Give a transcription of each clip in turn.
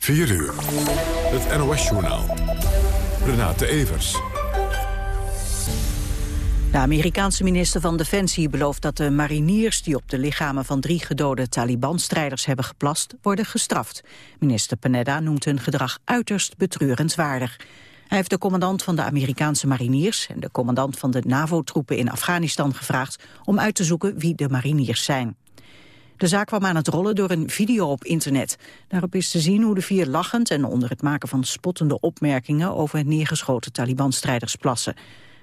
4 uur. Het NOS-journaal. Renate Evers. De Amerikaanse minister van Defensie belooft dat de mariniers... die op de lichamen van drie gedode Taliban-strijders hebben geplast... worden gestraft. Minister Panetta noemt hun gedrag uiterst betreurenswaardig. Hij heeft de commandant van de Amerikaanse mariniers... en de commandant van de NAVO-troepen in Afghanistan gevraagd... om uit te zoeken wie de mariniers zijn. De zaak kwam aan het rollen door een video op internet. Daarop is te zien hoe de vier lachend en onder het maken van spottende opmerkingen... over neergeschoten Taliban-strijders plassen.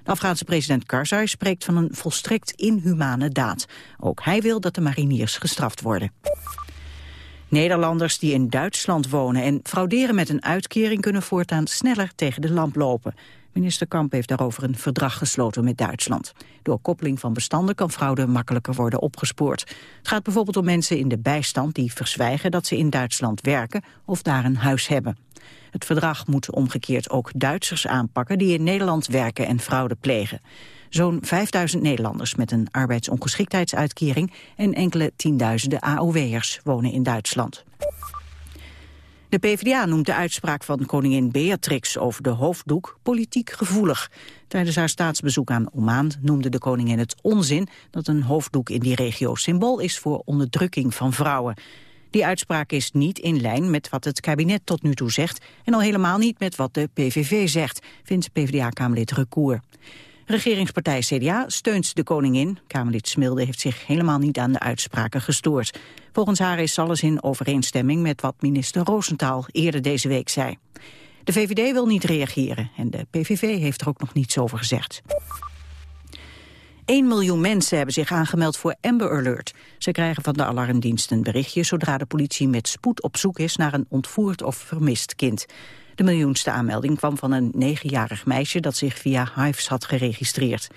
De Afghaanse president Karzai spreekt van een volstrekt inhumane daad. Ook hij wil dat de mariniers gestraft worden. Nederlanders die in Duitsland wonen en frauderen met een uitkering... kunnen voortaan sneller tegen de lamp lopen. Minister Kamp heeft daarover een verdrag gesloten met Duitsland. Door koppeling van bestanden kan fraude makkelijker worden opgespoord. Het gaat bijvoorbeeld om mensen in de bijstand die verzwijgen dat ze in Duitsland werken of daar een huis hebben. Het verdrag moet omgekeerd ook Duitsers aanpakken die in Nederland werken en fraude plegen. Zo'n 5000 Nederlanders met een arbeidsongeschiktheidsuitkering en enkele tienduizenden AOW'ers wonen in Duitsland. De PvdA noemt de uitspraak van koningin Beatrix over de hoofddoek politiek gevoelig. Tijdens haar staatsbezoek aan Oman noemde de koningin het onzin dat een hoofddoek in die regio symbool is voor onderdrukking van vrouwen. Die uitspraak is niet in lijn met wat het kabinet tot nu toe zegt... en al helemaal niet met wat de PVV zegt, vindt PvdA-kamerlid Recour. Regeringspartij CDA steunt de koningin. Kamerlid Smilde heeft zich helemaal niet aan de uitspraken gestoord. Volgens haar is alles in overeenstemming met wat minister Roosentaal eerder deze week zei. De VVD wil niet reageren en de PVV heeft er ook nog niets over gezegd. 1 miljoen mensen hebben zich aangemeld voor Amber Alert. Ze krijgen van de alarmdienst een berichtje zodra de politie met spoed op zoek is naar een ontvoerd of vermist kind. De miljoenste aanmelding kwam van een negenjarig meisje dat zich via Hives had geregistreerd.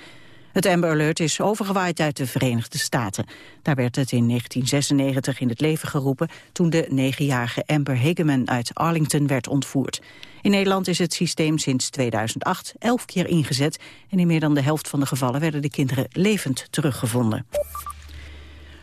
Het Amber Alert is overgewaaid uit de Verenigde Staten. Daar werd het in 1996 in het leven geroepen toen de negenjarige Amber Hageman uit Arlington werd ontvoerd. In Nederland is het systeem sinds 2008 elf keer ingezet en in meer dan de helft van de gevallen werden de kinderen levend teruggevonden.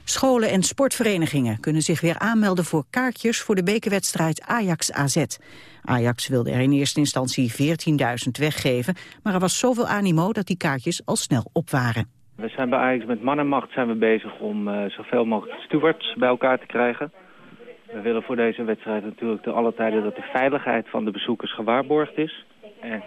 Scholen en sportverenigingen kunnen zich weer aanmelden voor kaartjes voor de bekerwedstrijd Ajax-AZ. Ajax wilde er in eerste instantie 14.000 weggeven, maar er was zoveel animo dat die kaartjes al snel op waren. We zijn bij Ajax met mannenmacht zijn we bezig om uh, zoveel mogelijk stewards bij elkaar te krijgen. We willen voor deze wedstrijd natuurlijk te alle tijden dat de veiligheid van de bezoekers gewaarborgd is. En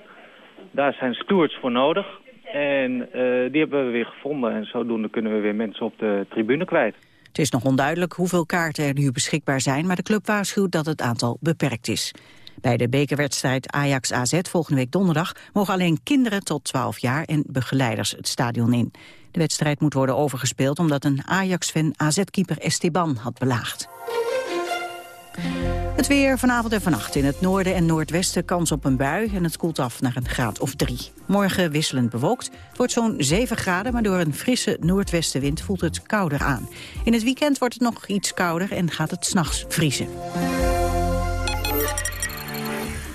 daar zijn stewards voor nodig. En uh, die hebben we weer gevonden en zodoende kunnen we weer mensen op de tribune kwijt. Het is nog onduidelijk hoeveel kaarten er nu beschikbaar zijn, maar de club waarschuwt dat het aantal beperkt is. Bij de bekerwedstrijd Ajax-AZ volgende week donderdag mogen alleen kinderen tot 12 jaar en begeleiders het stadion in. De wedstrijd moet worden overgespeeld omdat een Ajax-fan AZ-keeper Esteban had belaagd. Het weer vanavond en vannacht in het noorden en noordwesten kans op een bui... en het koelt af naar een graad of drie. Morgen wisselend bewolkt. Het wordt zo'n 7 graden, maar door een frisse noordwestenwind voelt het kouder aan. In het weekend wordt het nog iets kouder en gaat het s'nachts vriezen.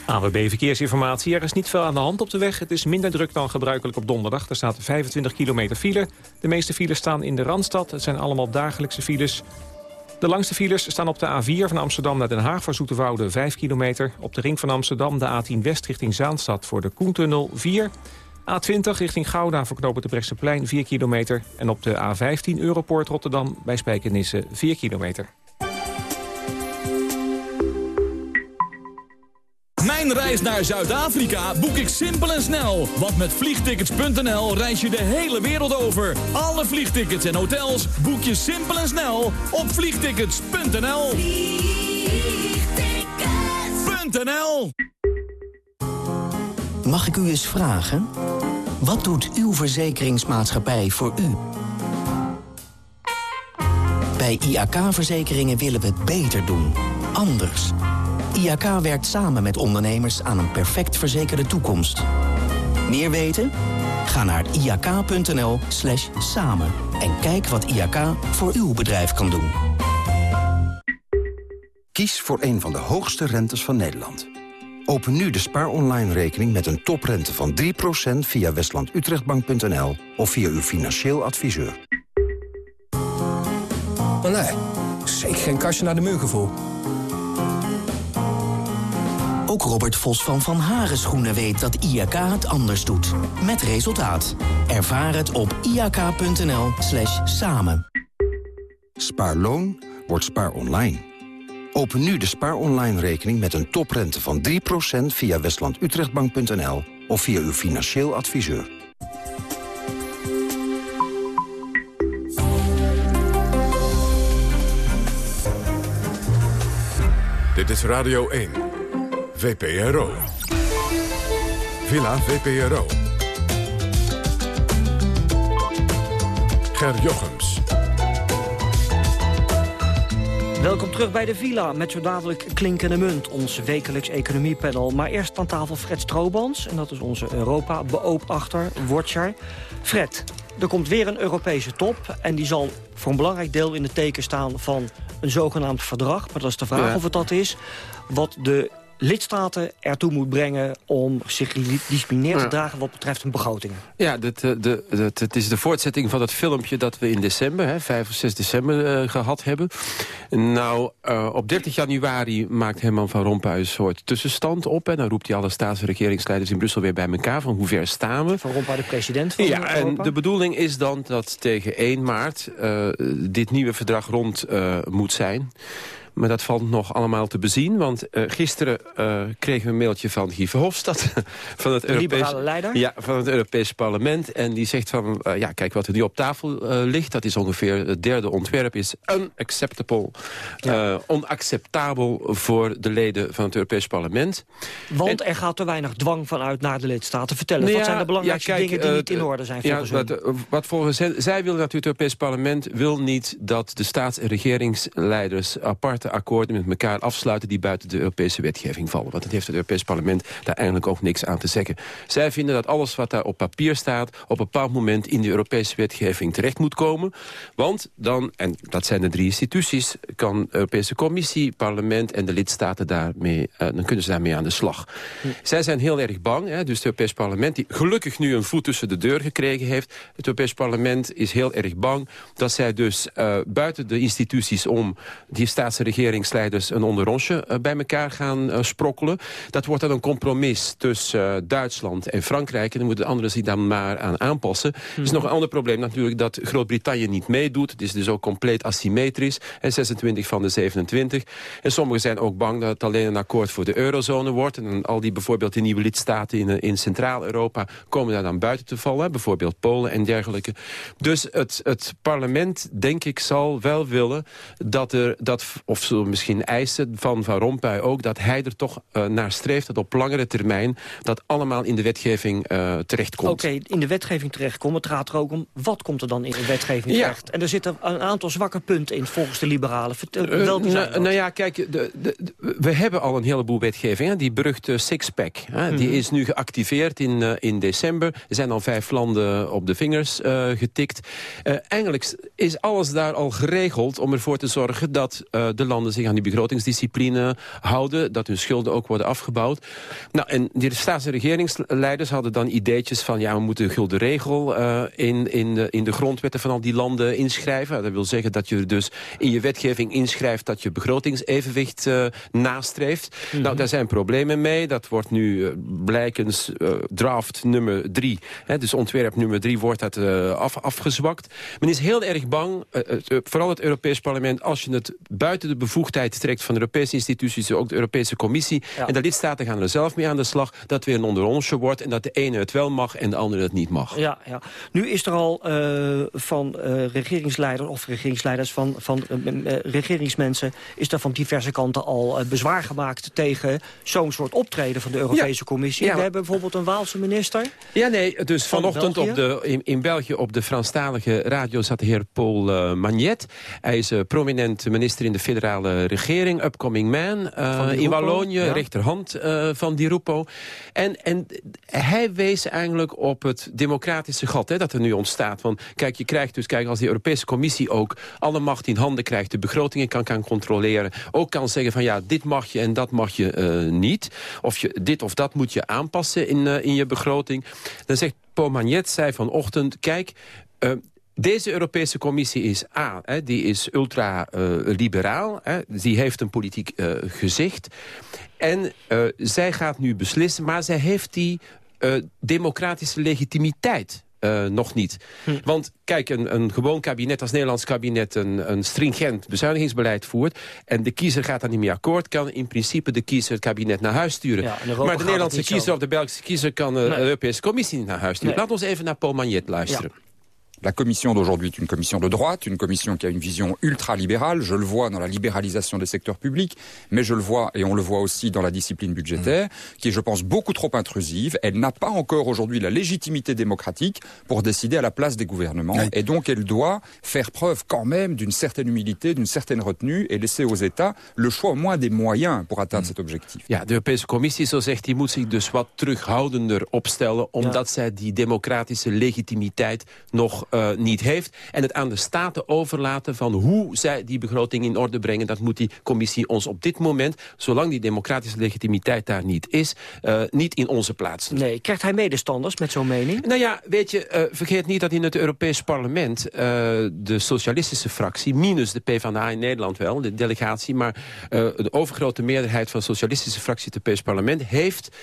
AWB Verkeersinformatie. Er is niet veel aan de hand op de weg. Het is minder druk dan gebruikelijk op donderdag. Er staat 25 kilometer file. De meeste files staan in de Randstad. Het zijn allemaal dagelijkse files. De langste files staan op de A4 van Amsterdam naar Den Haag voor Zoeterwoude 5 kilometer. Op de ring van Amsterdam de A10 West richting Zaanstad voor de Koentunnel 4. A20 richting Gouda voor knopen de Brechtseplein 4 kilometer. En op de A15 Europoort Rotterdam bij Spijkenisse 4 kilometer. Mijn reis naar Zuid-Afrika boek ik simpel en snel. Want met vliegtickets.nl reis je de hele wereld over. Alle vliegtickets en hotels boek je simpel en snel op vliegtickets.nl. Vliegtickets.nl Mag ik u eens vragen? Wat doet uw verzekeringsmaatschappij voor u? Bij IAK-verzekeringen willen we het beter doen. Anders. IAK werkt samen met ondernemers aan een perfect verzekerde toekomst. Meer weten? Ga naar iak.nl slash samen en kijk wat IAK voor uw bedrijf kan doen. Kies voor een van de hoogste rentes van Nederland. Open nu de Spaar Online rekening met een toprente van 3% via westlandutrechtbank.nl of via uw financieel adviseur. Oh nee, zeker geen kastje naar de muur gevoel. Ook Robert Vos van Van Haren Schoenen weet dat IAK het anders doet. Met resultaat. Ervaar het op iak.nl slash samen. Spaarloon wordt spaar online. Open nu de spaar online rekening met een toprente van 3% via westlandutrechtbank.nl of via uw financieel adviseur. Dit is Radio 1. VPRO. Villa VPRO. Ger Jochems. Welkom terug bij de Villa met zo dadelijk Klinkende Munt, ons wekelijks economiepanel. Maar eerst aan tafel Fred Stroobans, en dat is onze Europa-beoogdachter, watcher. Fred, er komt weer een Europese top en die zal voor een belangrijk deel in het teken staan van een zogenaamd verdrag. Maar dat is de vraag Ja. of het dat is. Wat de lidstaten ertoe moet brengen om zich disciplineerd te dragen wat betreft hun begrotingen. Ja, dat, eh, de, dat, het is de voortzetting van het filmpje dat we in december, hè, 5 of 6 december, eh, gehad hebben. Nou, eh, op 30 januari maakt Herman van Rompuy een soort tussenstand op. En dan roept hij alle staats- en regeringsleiders in Brussel weer bij elkaar van hoe ver staan we. Van Rompuy de president van Ja, en Europa. de bedoeling is dan dat tegen 1 maart dit nieuwe verdrag rond moet zijn. Maar dat valt nog allemaal te bezien. Want eh, gisteren eh, kregen we een mailtje van Guy Verhofstadt. van het Europees, liberale leider. Ja, van het Europees Parlement. En die zegt van, eh, ja, kijk wat er nu op tafel ligt. Dat is ongeveer het derde ontwerp. Is unacceptable. onacceptabel voor de leden van het Europees Parlement. Want er gaat te weinig dwang vanuit naar de lidstaten. Vertel eens, Nou wat ja, zijn de belangrijkste ja, kijk, dingen die niet in orde zijn ja, volgens hun? wat, wat volgens hen, zij willen natuurlijk, het Europees Parlement wil niet dat de staats- en regeringsleiders aparte akkoorden met elkaar afsluiten die buiten de Europese wetgeving vallen. Want dat heeft het Europees Parlement daar eigenlijk ook niks aan te zeggen. Zij vinden dat alles wat daar op papier staat op een bepaald moment in de Europese wetgeving terecht moet komen. Want dan, en dat zijn de drie instituties, kan de Europese Commissie, parlement en de lidstaten daarmee, eh, dan kunnen ze daarmee aan de slag. Zij zijn heel erg bang, hè, dus het Europees Parlement, die gelukkig nu een voet tussen de deur gekregen heeft. Het Europees Parlement is heel erg bang dat zij dus eh, buiten de instituties om die staats- en regeringsleiders een onderrondje eh, bij elkaar gaan eh, sprokkelen. Dat wordt dan een compromis tussen eh, Duitsland en Frankrijk. En dan moeten de anderen zich dan maar aan aanpassen. Er is nog een ander probleem natuurlijk dat Groot-Brittannië niet meedoet. Het is dus ook compleet asymmetrisch. En 26 van de 27. En sommigen zijn ook bang dat het alleen een akkoord voor de eurozone wordt. En al die bijvoorbeeld die nieuwe lidstaten in, in Centraal-Europa komen daar dan buiten te vallen. Bijvoorbeeld Polen en dergelijke. Dus het, het parlement, denk ik, zal wel willen dat er, dat, of misschien eisen van Van Rompuy ook, dat hij er toch eh, naar streeft dat op langere termijn dat allemaal in de wetgeving eh terechtkomt. Oké, in de wetgeving terechtkomen. Het gaat er ook om, wat komt er dan in de wetgeving Ja. terecht? En er zitten een aantal zwakke punten in volgens de liberalen. Vertel, Eh, zijn nou, nou ja, kijk, de, de, de- we hebben al een heleboel wetgeving. Hè? Die beruchte sixpack, hè? Mhm. die is nu geactiveerd in, in december. Er zijn al vijf landen op de vingers getikt. Eigenlijk is alles daar al geregeld om ervoor te zorgen... dat de landen zich aan die begrotingsdiscipline houden. Dat hun schulden ook worden afgebouwd. Nou, en die staats- en regeringsleiders hadden dan ideetjes van... ja, we moeten de gulden regel eh, in, in, de, in de grondwetten van al die landen inschrijven. Dat wil zeggen dat je dus in je wetgeving inschrijft... dat je begrotingsevenwicht eh, nastreeft. Nou, daar zijn problemen mee. Dat wordt nu eh, blijkens draft nummer drie. Hè, dus ontwerp nummer drie wordt dat af, afgezwakt. Men is heel erg bang, vooral het Europees Parlement... als je het buiten de bevoegdheid trekt van de Europese instituties... ook de Europese Commissie. Ja. En de lidstaten gaan er zelf mee aan de slag... dat weer een onderonsje wordt en dat de ene het wel mag... en de andere het niet mag. Ja, ja. Nu is er al eh, van eh, regeringsleiders of regeringsleiders van, van eh, regeringsmensen... is er van diverse kanten al bezwaar gemaakt tegen zo'n soort optreden van de Europese Commissie. Ja. We hebben bijvoorbeeld een Waalse minister. Ja, nee, dus Van vanochtend België? op de, in, in België op de Franstalige radio zat de heer Paul Magnet. Hij is prominent minister in de federale regering, upcoming man Di in Wallonië, ja. rechterhand eh, van Di Rupo. En, en hij wees eigenlijk op het democratische gat hè, dat er nu ontstaat. Van, kijk, je krijgt dus, kijk, als die Europese Commissie ook alle macht in handen krijgt, de begrotingen kan, kan controleren, ook kan zeggen van ja, dit mag je en dat mag je eh, niet. Of je, dit of dat moet je aanpassen in, in je begroting. Dan zegt Paul Magnet, zei vanochtend, kijk... Deze Europese Commissie is A, hè, die is ultra-liberaal. Uh, die heeft een politiek uh, gezicht. En uh, zij gaat nu beslissen, maar zij heeft die democratische legitimiteit uh, nog niet. Hm. Want kijk, een, een gewoon kabinet als Nederlands kabinet... Een, een stringent bezuinigingsbeleid voert... en de kiezer gaat daar niet mee akkoord... kan in principe de kiezer het kabinet naar huis sturen. Ja, maar de Nederlandse kiezer of de Belgische kiezer... kan nee. de Europese Commissie niet naar huis sturen. Nee. Laat ons even naar Paul Magnet luisteren. Ja. La commission d'aujourd'hui est une commission de droite, une commission qui a une vision ultra-libérale. Je le vois dans la libéralisation des secteurs publics, mais je le vois, et on le voit aussi dans la discipline budgétaire, mmh. qui est, je pense, beaucoup trop intrusive. Elle n'a pas encore aujourd'hui la légitimité démocratique pour décider à la place des gouvernements. Oui. Et donc, elle doit faire preuve quand même d'une certaine humilité, d'une certaine retenue, et laisser aux États le choix au moins des moyens pour atteindre mmh. cet objectif. Ja, de Europese Commissie, zo zegt, die moet zich dus wat terughoudender opstellen, omdat ja. zij die democratische legitimiteit nog uh, niet heeft. En het aan de staten overlaten van hoe zij die begroting in orde brengen. Dat moet die commissie ons op dit moment, zolang die democratische legitimiteit daar niet is, uh, niet in onze plaats. Nee, krijgt hij medestanders met zo'n mening? Nou ja, weet je, uh, vergeet niet dat in het Europees parlement de socialistische fractie, minus de PvdA in Nederland wel, de delegatie, maar de overgrote meerderheid van de socialistische fractie het Europees parlement heeft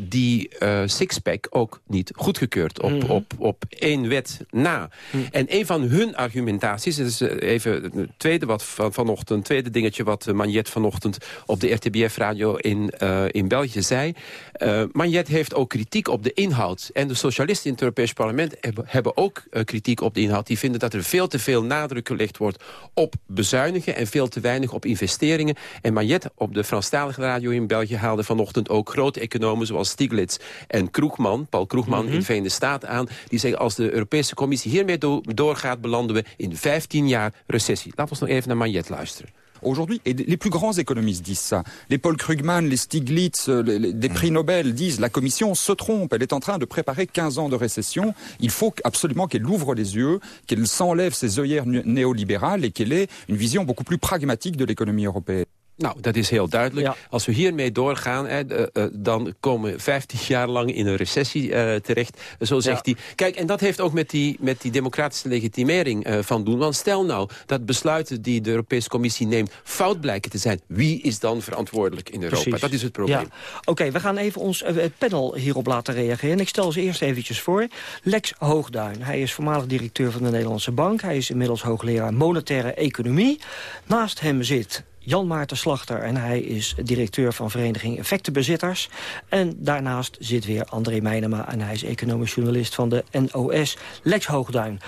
die sixpack ook niet goedgekeurd op, mm -hmm. op, op één wet na. Hm. En een van hun argumentaties, dat is eh, even het tweede wat van, vanochtend, tweede dingetje wat eh, Magnet vanochtend op de RTBF-radio in, uh, in België zei. Uh, Magnet heeft ook kritiek op de inhoud. En de socialisten in het Europees parlement hebben, hebben ook uh, kritiek op de inhoud. Die vinden dat er veel te veel nadruk gelegd wordt op bezuinigen en veel te weinig op investeringen. En Magnet op de Franstalige radio in België haalde vanochtend ook grote economen zoals Stiglitz en Kroegman, Paul Kroegman mm -hmm. in de Verenigde Staten aan. Die zeggen als de Europese Commissie hiermee do doorgaat, belanden we in 15 jaar recessie. Laten we nog even naar Magnet luisteren. Aujourd'hui, et les plus grands économistes disent ça. Les Paul Krugman, les Stiglitz, les, les, des prix Nobel disent la Commission se trompe. Elle est en train de préparer 15 ans de récession. Il faut absolument qu'elle ouvre les yeux, qu'elle s'enlève ses œillères néolibérales et qu'elle ait une vision beaucoup plus pragmatique de l'économie européenne. Nou, dat is heel duidelijk. Ja. Als we hiermee doorgaan, hè, uh, dan komen we 15 jaar lang in een recessie uh, terecht. Zo zegt ja. hij. Kijk, en dat heeft ook met die, met die democratische legitimering van doen. Want stel nou dat besluiten die de Europese Commissie neemt fout blijken te zijn. Wie is dan verantwoordelijk in Europa? Precies. Dat is het probleem. Ja. Oké, okay, we gaan even ons panel hierop laten reageren. Ik stel ze eerst eventjes voor. Lex Hoogduin. Hij is voormalig directeur van de Nederlandse Bank. Hij is inmiddels hoogleraar monetaire economie. Naast hem zit Jan Maarten Slachter en hij is directeur van Vereniging Effectenbezitters. En daarnaast zit weer André Meijnema en hij is economisch journalist van de NOS. Lex Hoogduin.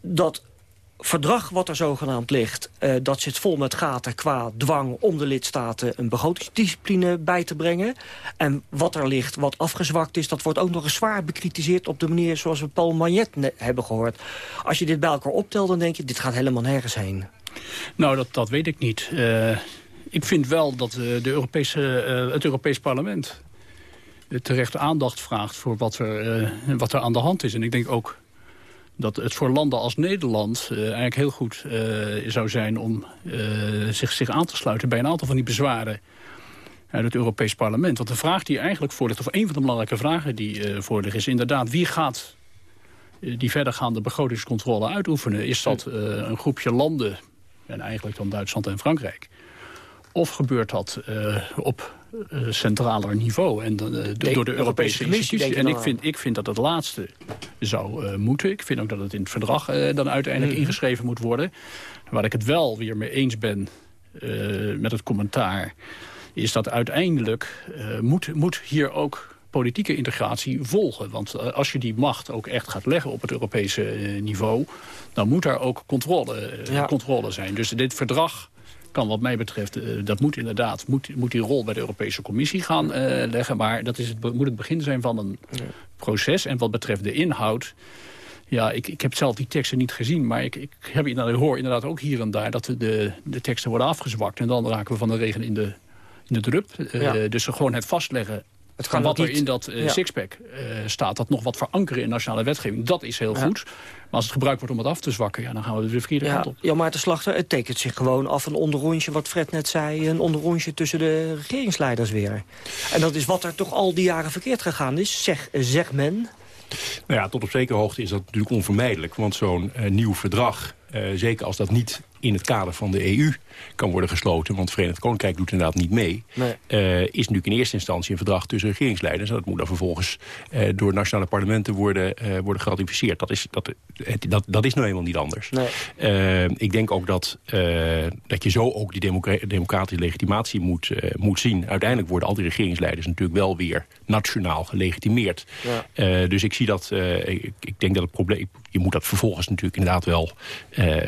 Dat verdrag wat er zogenaamd ligt... Uh, dat zit vol met gaten qua dwang om de lidstaten... een begrotingsdiscipline bij te brengen. En wat er ligt, wat afgezwakt is... dat wordt ook nog eens zwaar bekritiseerd op de manier... zoals we Paul Magnet hebben gehoord. Als je dit bij elkaar optelt, dan denk je... dit gaat helemaal nergens heen. Nou, dat, dat weet ik niet. Uh, ik vind wel dat uh, de Europese, uh, het Europees Parlement terecht aandacht vraagt voor wat er, wat er aan de hand is. En ik denk ook dat het voor landen als Nederland eigenlijk heel goed zou zijn om zich, zich aan te sluiten bij een aantal van die bezwaren uit het Europees Parlement. Want de vraag die eigenlijk voor ligt, of een van de belangrijke vragen die voor ligt, is inderdaad wie gaat die verdergaande begrotingscontrole uitoefenen. Is dat een groepje landen en eigenlijk dan Duitsland en Frankrijk. Of gebeurt dat uh, op uh, centraler niveau en uh, door de Europese, Europese instituties. En ik vind, ik vind dat het laatste zou moeten. Ik vind ook dat het in het verdrag dan uiteindelijk mm. ingeschreven moet worden. Waar ik het wel weer mee eens ben met het commentaar... is dat uiteindelijk moet, moet hier ook politieke integratie volgen. Want uh, als je die macht ook echt gaat leggen op het Europese uh, niveau... dan moet daar ook controle, ja. controle zijn. Dus dit verdrag kan wat mij betreft, dat moet inderdaad... Moet, moet die rol bij de Europese Commissie gaan leggen. Maar dat is het, moet het begin zijn van een ja. proces. En wat betreft de inhoud... Ja, ik, ik heb zelf die teksten niet gezien, maar ik, ik, heb, ik hoor inderdaad ook hier en daar... dat de, de teksten worden afgezwakt en dan raken we van de regen in de, in de drup. Ja. dus gewoon het vastleggen het kan wat er niet... in dat uh, ja. sixpack uh, staat, dat nog wat verankeren in nationale wetgeving, dat is heel ja. goed. Maar als het gebruikt wordt om het af te zwakken, ja, dan gaan we de verkeerde ja. kant op. Ja, maar te slachten, het tekent zich gewoon af een onderrondje, wat Fred net zei, een onderrondje tussen de regeringsleiders weer. En dat is wat er toch al die jaren verkeerd gegaan is, zeg, zeg men. Nou ja, tot op zekere hoogte is dat natuurlijk onvermijdelijk. Want zo'n nieuw verdrag, zeker als dat niet in het kader van de EU kan worden gesloten... want het Verenigd Koninkrijk doet inderdaad niet mee... Eh, is natuurlijk in eerste instantie een verdrag tussen regeringsleiders... en dat moet dan vervolgens uh, door nationale parlementen worden, uh, worden geratificeerd. Dat is, dat, dat, dat is nou eenmaal niet anders. Nee. ik denk ook dat, dat je zo ook die democratische legitimatie moet, moet zien. Uiteindelijk worden al die regeringsleiders natuurlijk wel weer nationaal gelegitimeerd. Ja. dus ik zie dat, ik, ik, denk dat het probleem... je moet dat vervolgens natuurlijk inderdaad wel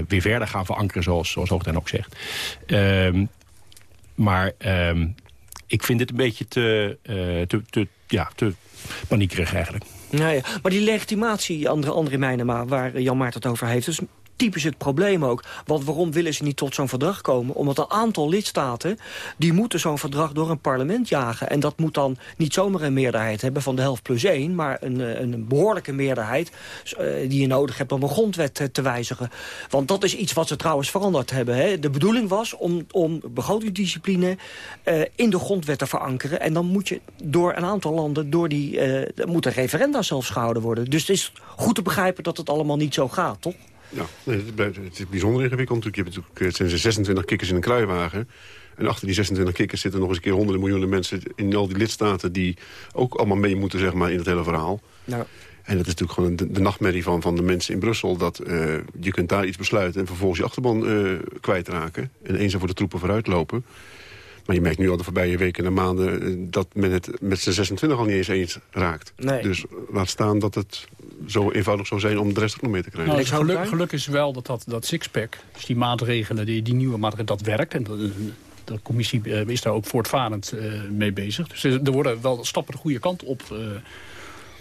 weer verder gaan verankeren... zoals, zoals Hoogtuin ook zegt. Um, maar um, ik vind het een beetje te, uh, te, te, ja, te paniekerig eigenlijk. Nou ja, maar die legitimatie, andere, andere Mijnema, waar Jan Maart het over heeft... Dus typisch het probleem ook. Want waarom willen ze niet tot zo'n verdrag komen? Omdat een aantal lidstaten, die moeten zo'n verdrag door een parlement jagen. En dat moet dan niet zomaar een meerderheid hebben van de helft plus één... maar een, eh, een behoorlijke meerderheid uh, die je nodig hebt om een grondwet te, wijzigen. Want dat is iets wat ze trouwens veranderd hebben. Hè. De bedoeling was om, om begrotingsdiscipline uh, in de grondwet te verankeren. En dan moet je door een aantal landen, door die, uh, moet een referenda zelfs gehouden worden. Dus het is goed te begrijpen dat het allemaal niet zo gaat, toch? Ja, nee, het, is bijzonder ingewikkeld. Je hebt natuurlijk, het zijn 26 kikkers in een kruiwagen. En achter die 26 kikkers zitten nog eens een keer honderden miljoenen mensen... in al die lidstaten die ook allemaal mee moeten zeg maar, in het hele verhaal. En dat is natuurlijk gewoon de, de, nachtmerrie van, van de mensen in Brussel. Dat uh, je kunt daar iets besluiten en vervolgens je achterban uh, kwijtraken. En eens voor de troepen vooruitlopen. Maar je merkt nu al de voorbije weken en maanden... Eh, dat men het met z'n 26 al niet eens eens raakt. Nee. Dus laat staan dat het zo eenvoudig zou zijn om de rest nog mee te krijgen. Nou, geluk, geluk, is wel dat, dat, dat sixpack, dus die maatregelen, die, die nieuwe maatregelen, dat werkt. En dat, de commissie eh, is daar ook voortvarend uh, mee bezig. Dus er worden wel stappen de goede kant op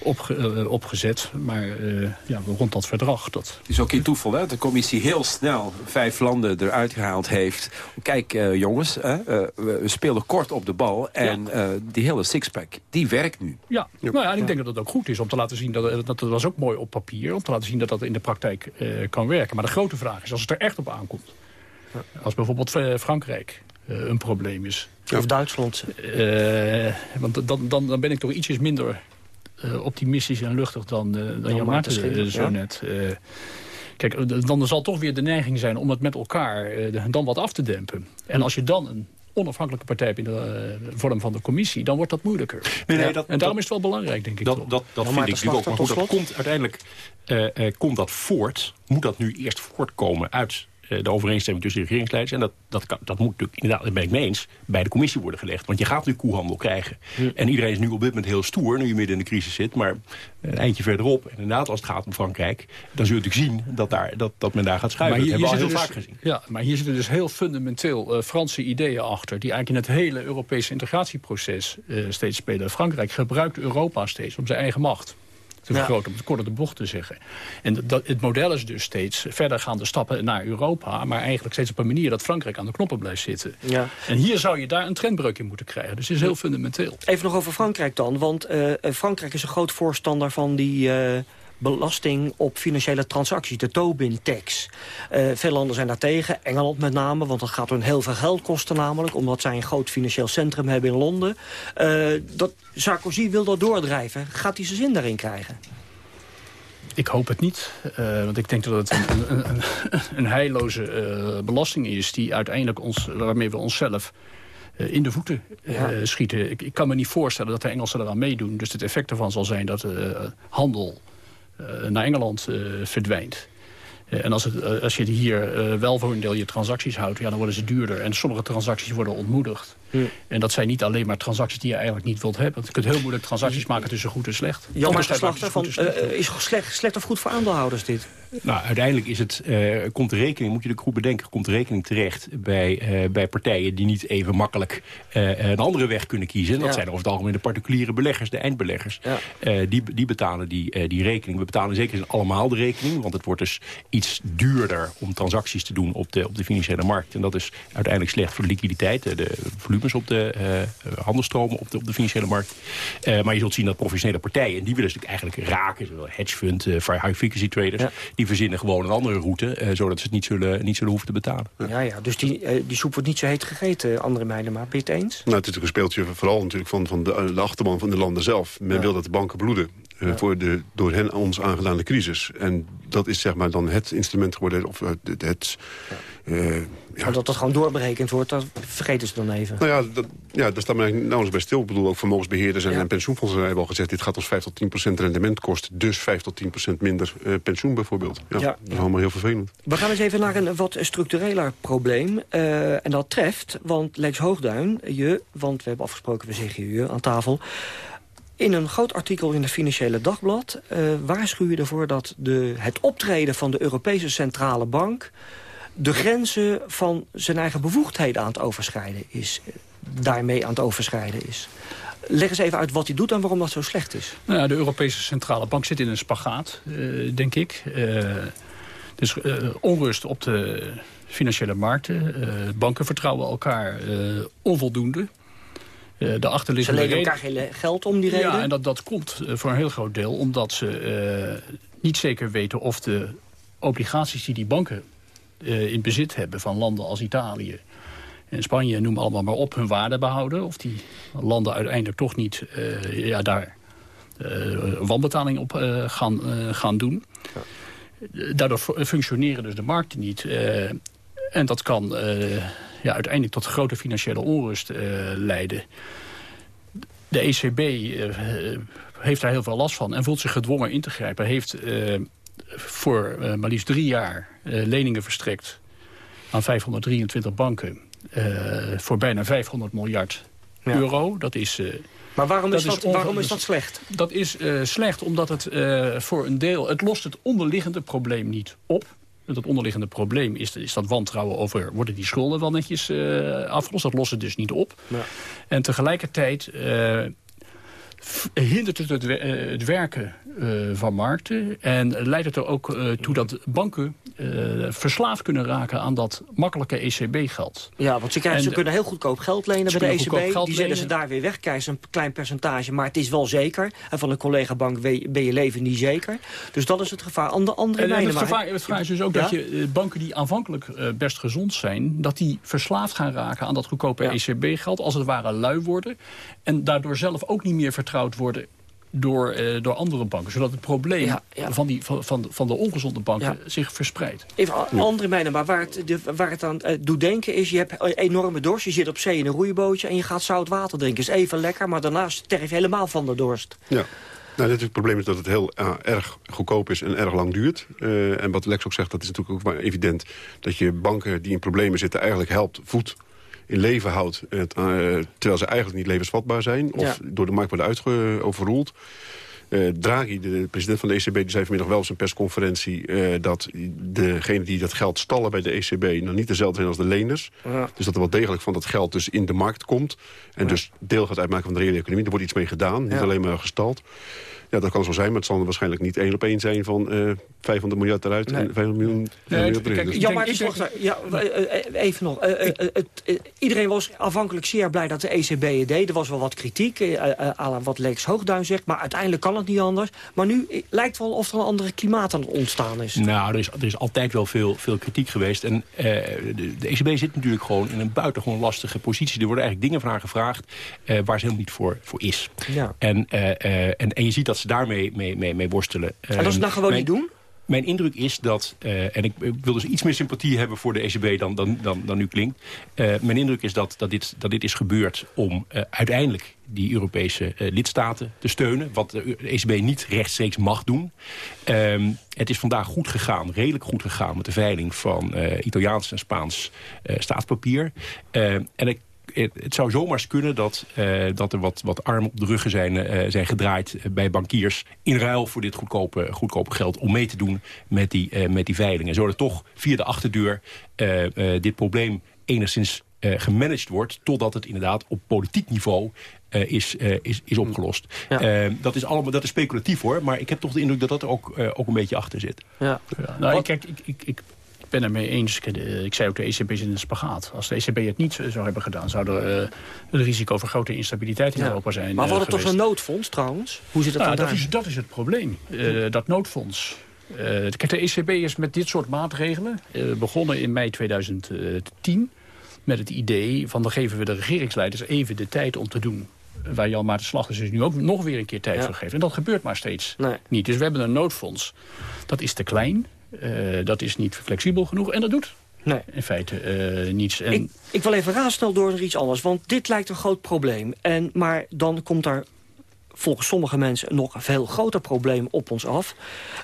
uh, op, uh, opgezet. Maar uh, ja, rond dat verdrag... Dat... Het is ook geen toeval hè? dat de commissie heel snel vijf landen eruit gehaald heeft. Kijk uh, jongens, we speelden kort op de bal. En ja. die hele sixpack, die werkt nu. Ja, Nou ja en ik denk dat het ook goed is om te laten zien... dat, dat, was ook mooi op papier, om te laten zien dat dat in de praktijk kan werken. Maar de grote vraag is, als het er echt op aankomt... als bijvoorbeeld Frankrijk een probleem is... Of Duitsland. want dan, dan, dan ben ik toch ietsjes minder optimistisch en luchtig dan, uh, dan Jan Maarten zo ja. net. Uh, kijk, dan zal toch weer de neiging zijn om het met elkaar dan wat af te dempen. En als je dan een onafhankelijke partij hebt in de vorm van de commissie... dan wordt dat moeilijker. Nee, nee, dat, en daarom is het wel belangrijk, denk ik. Dat, dat, dat vind ik ook. Maar dat komt uiteindelijk komt dat voort... moet dat nu eerst voortkomen uit eh, de overeenstemming tussen de regeringsleiders. En dat, dat, kan, dat moet natuurlijk, inderdaad, daar ben ik mee eens, bij de commissie worden gelegd. Want je gaat nu koehandel krijgen. En iedereen is nu op dit moment heel stoer, nu je midden in de crisis zit. Maar een eindje verderop, en inderdaad als het gaat om Frankrijk... dan zul je natuurlijk zien dat, daar, dat, dat men daar gaat schuiven. Maar hier, dat hebben we al heel dus, vaak gezien. Ja, maar hier zitten dus heel fundamenteel uh, Franse ideeën achter... die eigenlijk in het hele Europese integratieproces uh, steeds spelen. Frankrijk gebruikt Europa steeds om zijn eigen macht te vergroten, om het korte de bocht te zeggen. En dat, het model is dus steeds verdergaande stappen naar Europa... maar eigenlijk steeds op een manier dat Frankrijk aan de knoppen blijft zitten. Ja. En hier zou je daar een trendbreuk in moeten krijgen. Dus het is heel fundamenteel. Even nog over Frankrijk dan, want uh, Frankrijk is een groot voorstander van die... Uh belasting op financiële transacties, de Tobin-tax. Uh, veel landen zijn daartegen, Engeland met name, want dat gaat hun heel veel geld kosten namelijk, omdat zij een groot financieel centrum hebben in Londen. Uh, dat, Sarkozy wil dat doordrijven. Gaat hij zijn zin daarin krijgen? Ik hoop het niet, uh, want ik denk dat het een, een, een, een heilloze belasting is... die uiteindelijk ons, waarmee we onszelf in de voeten ja. schieten. Ik, ik, kan me niet voorstellen dat de Engelsen eraan meedoen. Dus het effect ervan zal zijn dat handel eh, naar Engeland eh, verdwijnt. Eh, en als, het, als je hier wel voor een deel je transacties houdt... Ja, dan worden ze duurder. En sommige transacties worden ontmoedigd. Hm. En dat zijn niet alleen maar transacties die je eigenlijk niet wilt hebben. Want je kunt heel moeilijk transacties maken tussen goed en slecht. Jan, maar van, is slecht, slecht of goed voor aandeelhouders dit? Nou, uiteindelijk is het, uh, komt de rekening, moet je de goed bedenken... komt de rekening terecht bij, uh, bij partijen die niet even makkelijk uh, een andere weg kunnen kiezen. Dat zijn over het algemeen de particuliere beleggers, de eindbeleggers. Ja. die, die betalen die, die rekening. We betalen zeker allemaal de rekening, want het wordt dus iets duurder... om transacties te doen op de, op de financiële markt. En dat is uiteindelijk slecht voor de liquiditeit, de volumes op de handelstromen op de, op de financiële markt. maar je zult zien dat professionele partijen, en die willen ze natuurlijk eigenlijk raken... hedge fund, high frequency traders... Die die verzinnen gewoon een andere route... Uh, zodat ze het niet zullen, niet zullen hoeven te betalen. Ja, ja dus die, uh, die soep wordt niet zo heet gegeten, andere meiden. Maar ben je het eens? Nou, het is een speeltje vooral natuurlijk van, van de, de achterban van de landen zelf. Men wil dat de banken bloeden. Uh, voor de door hen ons aangedane crisis. En dat is zeg maar dan het instrument geworden, of uh, het... Uh, ja. dat dat gewoon doorberekend wordt, dat vergeten ze dan even. Nou ja, dat, ja daar staan we nauwelijks bij stil. Ik bedoel, ook vermogensbeheerders en, en pensioenfondsen hebben al gezegd... dit gaat ons 5 tot 10 procent rendement kosten. Dus 5 tot 10 procent minder uh, pensioen bijvoorbeeld. Ja, Dat is allemaal heel vervelend. We gaan eens even naar een wat structureler probleem. En dat treft, want Lex Hoogduin, je... want we hebben afgesproken, we zeggen je aan tafel... In een groot artikel in het Financiële Dagblad uh, waarschuw je ervoor dat de, het optreden van de Europese Centrale Bank de grenzen van zijn eigen bevoegdheden aan het overschrijden is. Daarmee aan het overschrijden is. Leg eens even uit wat hij doet en waarom dat zo slecht is. Nou de Europese Centrale Bank zit in een spagaat, uh, denk ik. Uh, dus onrust op de financiële markten. banken vertrouwen elkaar onvoldoende. De achterliggende ze lenen elkaar geen geld om die reden? Ja, en dat, dat komt voor een heel groot deel omdat ze niet zeker weten of de obligaties die die banken in bezit hebben van landen als Italië en Spanje, noem allemaal maar op, hun waarde behouden. Of die landen uiteindelijk toch niet uh, ja, daar uh, wanbetaling op gaan, gaan doen. Daardoor functioneren dus de markten niet. en dat kan ja, uiteindelijk tot grote financiële onrust leiden. De ECB heeft daar heel veel last van en voelt zich gedwongen in te grijpen. Heeft voor uh, maar liefst drie jaar leningen verstrekt aan 523 banken voor bijna 500 miljard ja. euro. Dat is... maar waarom, is, dat, is waarom is dat slecht? Dat is slecht omdat het voor een deel... Het lost het onderliggende probleem niet op. Het onderliggende probleem is, is dat wantrouwen over... worden die schulden wel netjes afgelost. Dat lost het dus niet op. Ja. En tegelijkertijd hindert het het, het werken uh, van markten. En leidt het er ook uh, toe dat banken verslaafd kunnen raken aan dat makkelijke ECB-geld. Ja, want ze, krijgen, en, ze kunnen heel goedkoop geld lenen bij de ECB. Die zullen ze daar weer weg, krijgen een klein percentage. Maar het is wel zeker. En van een collega-bank ben je leven niet zeker. Dus dat is het gevaar. Ander, andere en, het, gevaar, het gevaar is dus ook ja? dat je banken die aanvankelijk best gezond zijn... dat die verslaafd gaan raken aan dat goedkope ja. ECB-geld. Als het ware lui worden. En daardoor zelf ook niet meer vertrouwd worden door, uh, door andere banken. Zodat het probleem ja, ja. Van, die, van, van, van de ongezonde banken ja. zich verspreidt. Even andere mening, maar waar het, de, waar het aan uh, doet denken is... je hebt enorme dorst, je zit op zee in een roeibootje... en je gaat zout water drinken. is even lekker, maar daarna sterf je helemaal van de dorst. Ja. Nou, het probleem is dat het heel uh, erg goedkoop is en erg lang duurt. Uh, en wat Lex ook zegt, dat is natuurlijk ook maar evident... dat je banken die in problemen zitten eigenlijk helpt, voedt in leven houdt... Het, uh, terwijl ze eigenlijk niet levensvatbaar zijn... of ja. door de markt worden uitgeoverroeld. Uh, Draghi, de president van de ECB, die zei vanmiddag wel op zijn persconferentie... Uh, dat degenen die dat geld stallen bij de ECB... nog niet dezelfde zijn als de leners. Ja. Dus dat er wel degelijk van dat geld dus in de markt komt. En ja. dus deel gaat uitmaken van de reële economie. Er wordt iets mee gedaan, niet alleen maar gestald. Ja, dat kan zo zijn, maar het zal er waarschijnlijk niet één op één zijn van uh, 500 miljard eruit nee. en 500 miljoen, nee, miljard erin. Dus ja, maar even nog. Uh, het, uh, iedereen was aanvankelijk zeer blij dat de ECB het deed. Er was wel wat kritiek, aan wat Lex Hoogduin zegt, maar uiteindelijk kan het niet anders. Maar nu lijkt wel of er een andere klimaat aan het ontstaan is. Nou, er is, er is altijd wel veel, veel kritiek geweest. En de, de, ECB zit natuurlijk gewoon in een buitengewoon lastige positie. Er worden eigenlijk dingen van haar gevraagd waar ze helemaal niet voor, voor is. Ja. En, en, en je ziet dat ze daarmee mee, mee, mee worstelen. En als ze dat gewoon mijn, niet doen? Mijn indruk is dat, uh, en ik, wil dus iets meer sympathie hebben voor de ECB dan, dan, dan, dan nu klinkt. Uh, mijn indruk is dat, dat, dit, dat dit is gebeurd om uh, uiteindelijk die Europese lidstaten te steunen. Wat de ECB niet rechtstreeks mag doen. Um, het is vandaag goed gegaan, redelijk goed gegaan met de veiling van Italiaans en Spaans staatspapier. en ik het zou zomaar eens kunnen dat, uh, dat er wat, wat armen op de ruggen zijn, uh, zijn gedraaid bij bankiers... in ruil voor dit goedkope, goedkope geld om mee te doen met die, uh, met die veilingen. Zodat toch via de achterdeur dit probleem enigszins gemanaged wordt... totdat het inderdaad op politiek niveau uh, is, uh, is, is opgelost. Ja. Uh, dat, is allemaal, dat is speculatief hoor, maar ik heb toch de indruk dat dat er ook, ook een beetje achter zit. Ja. ja. Nou, kijk, ik, ik, ik ben het mee eens. Ik zei ook, de ECB is in een spagaat. Als de ECB het niet zou hebben gedaan... zou er uh, een risico voor grote instabiliteit in ja. Europa zijn Maar we hadden uh, toch een noodfonds trouwens? Hoe zit het nou, dat, is, dat is het probleem. Uh, dat noodfonds. kijk, de ECB is met dit soort maatregelen... begonnen in mei 2010 met het idee van... dan geven we de regeringsleiders even de tijd om te doen waar Jan Maarten Slachters dus nu ook nog weer een keer tijd voor geeft. En dat gebeurt maar steeds niet. Dus we hebben een noodfonds. Dat is te klein. Dat is niet flexibel genoeg. En dat doet Nee. In feite uh, niets. En... Ik, ik, wil even razendsnel door naar iets anders. Want dit lijkt een groot probleem. En, maar dan komt er volgens sommige mensen nog een veel groter probleem op ons af.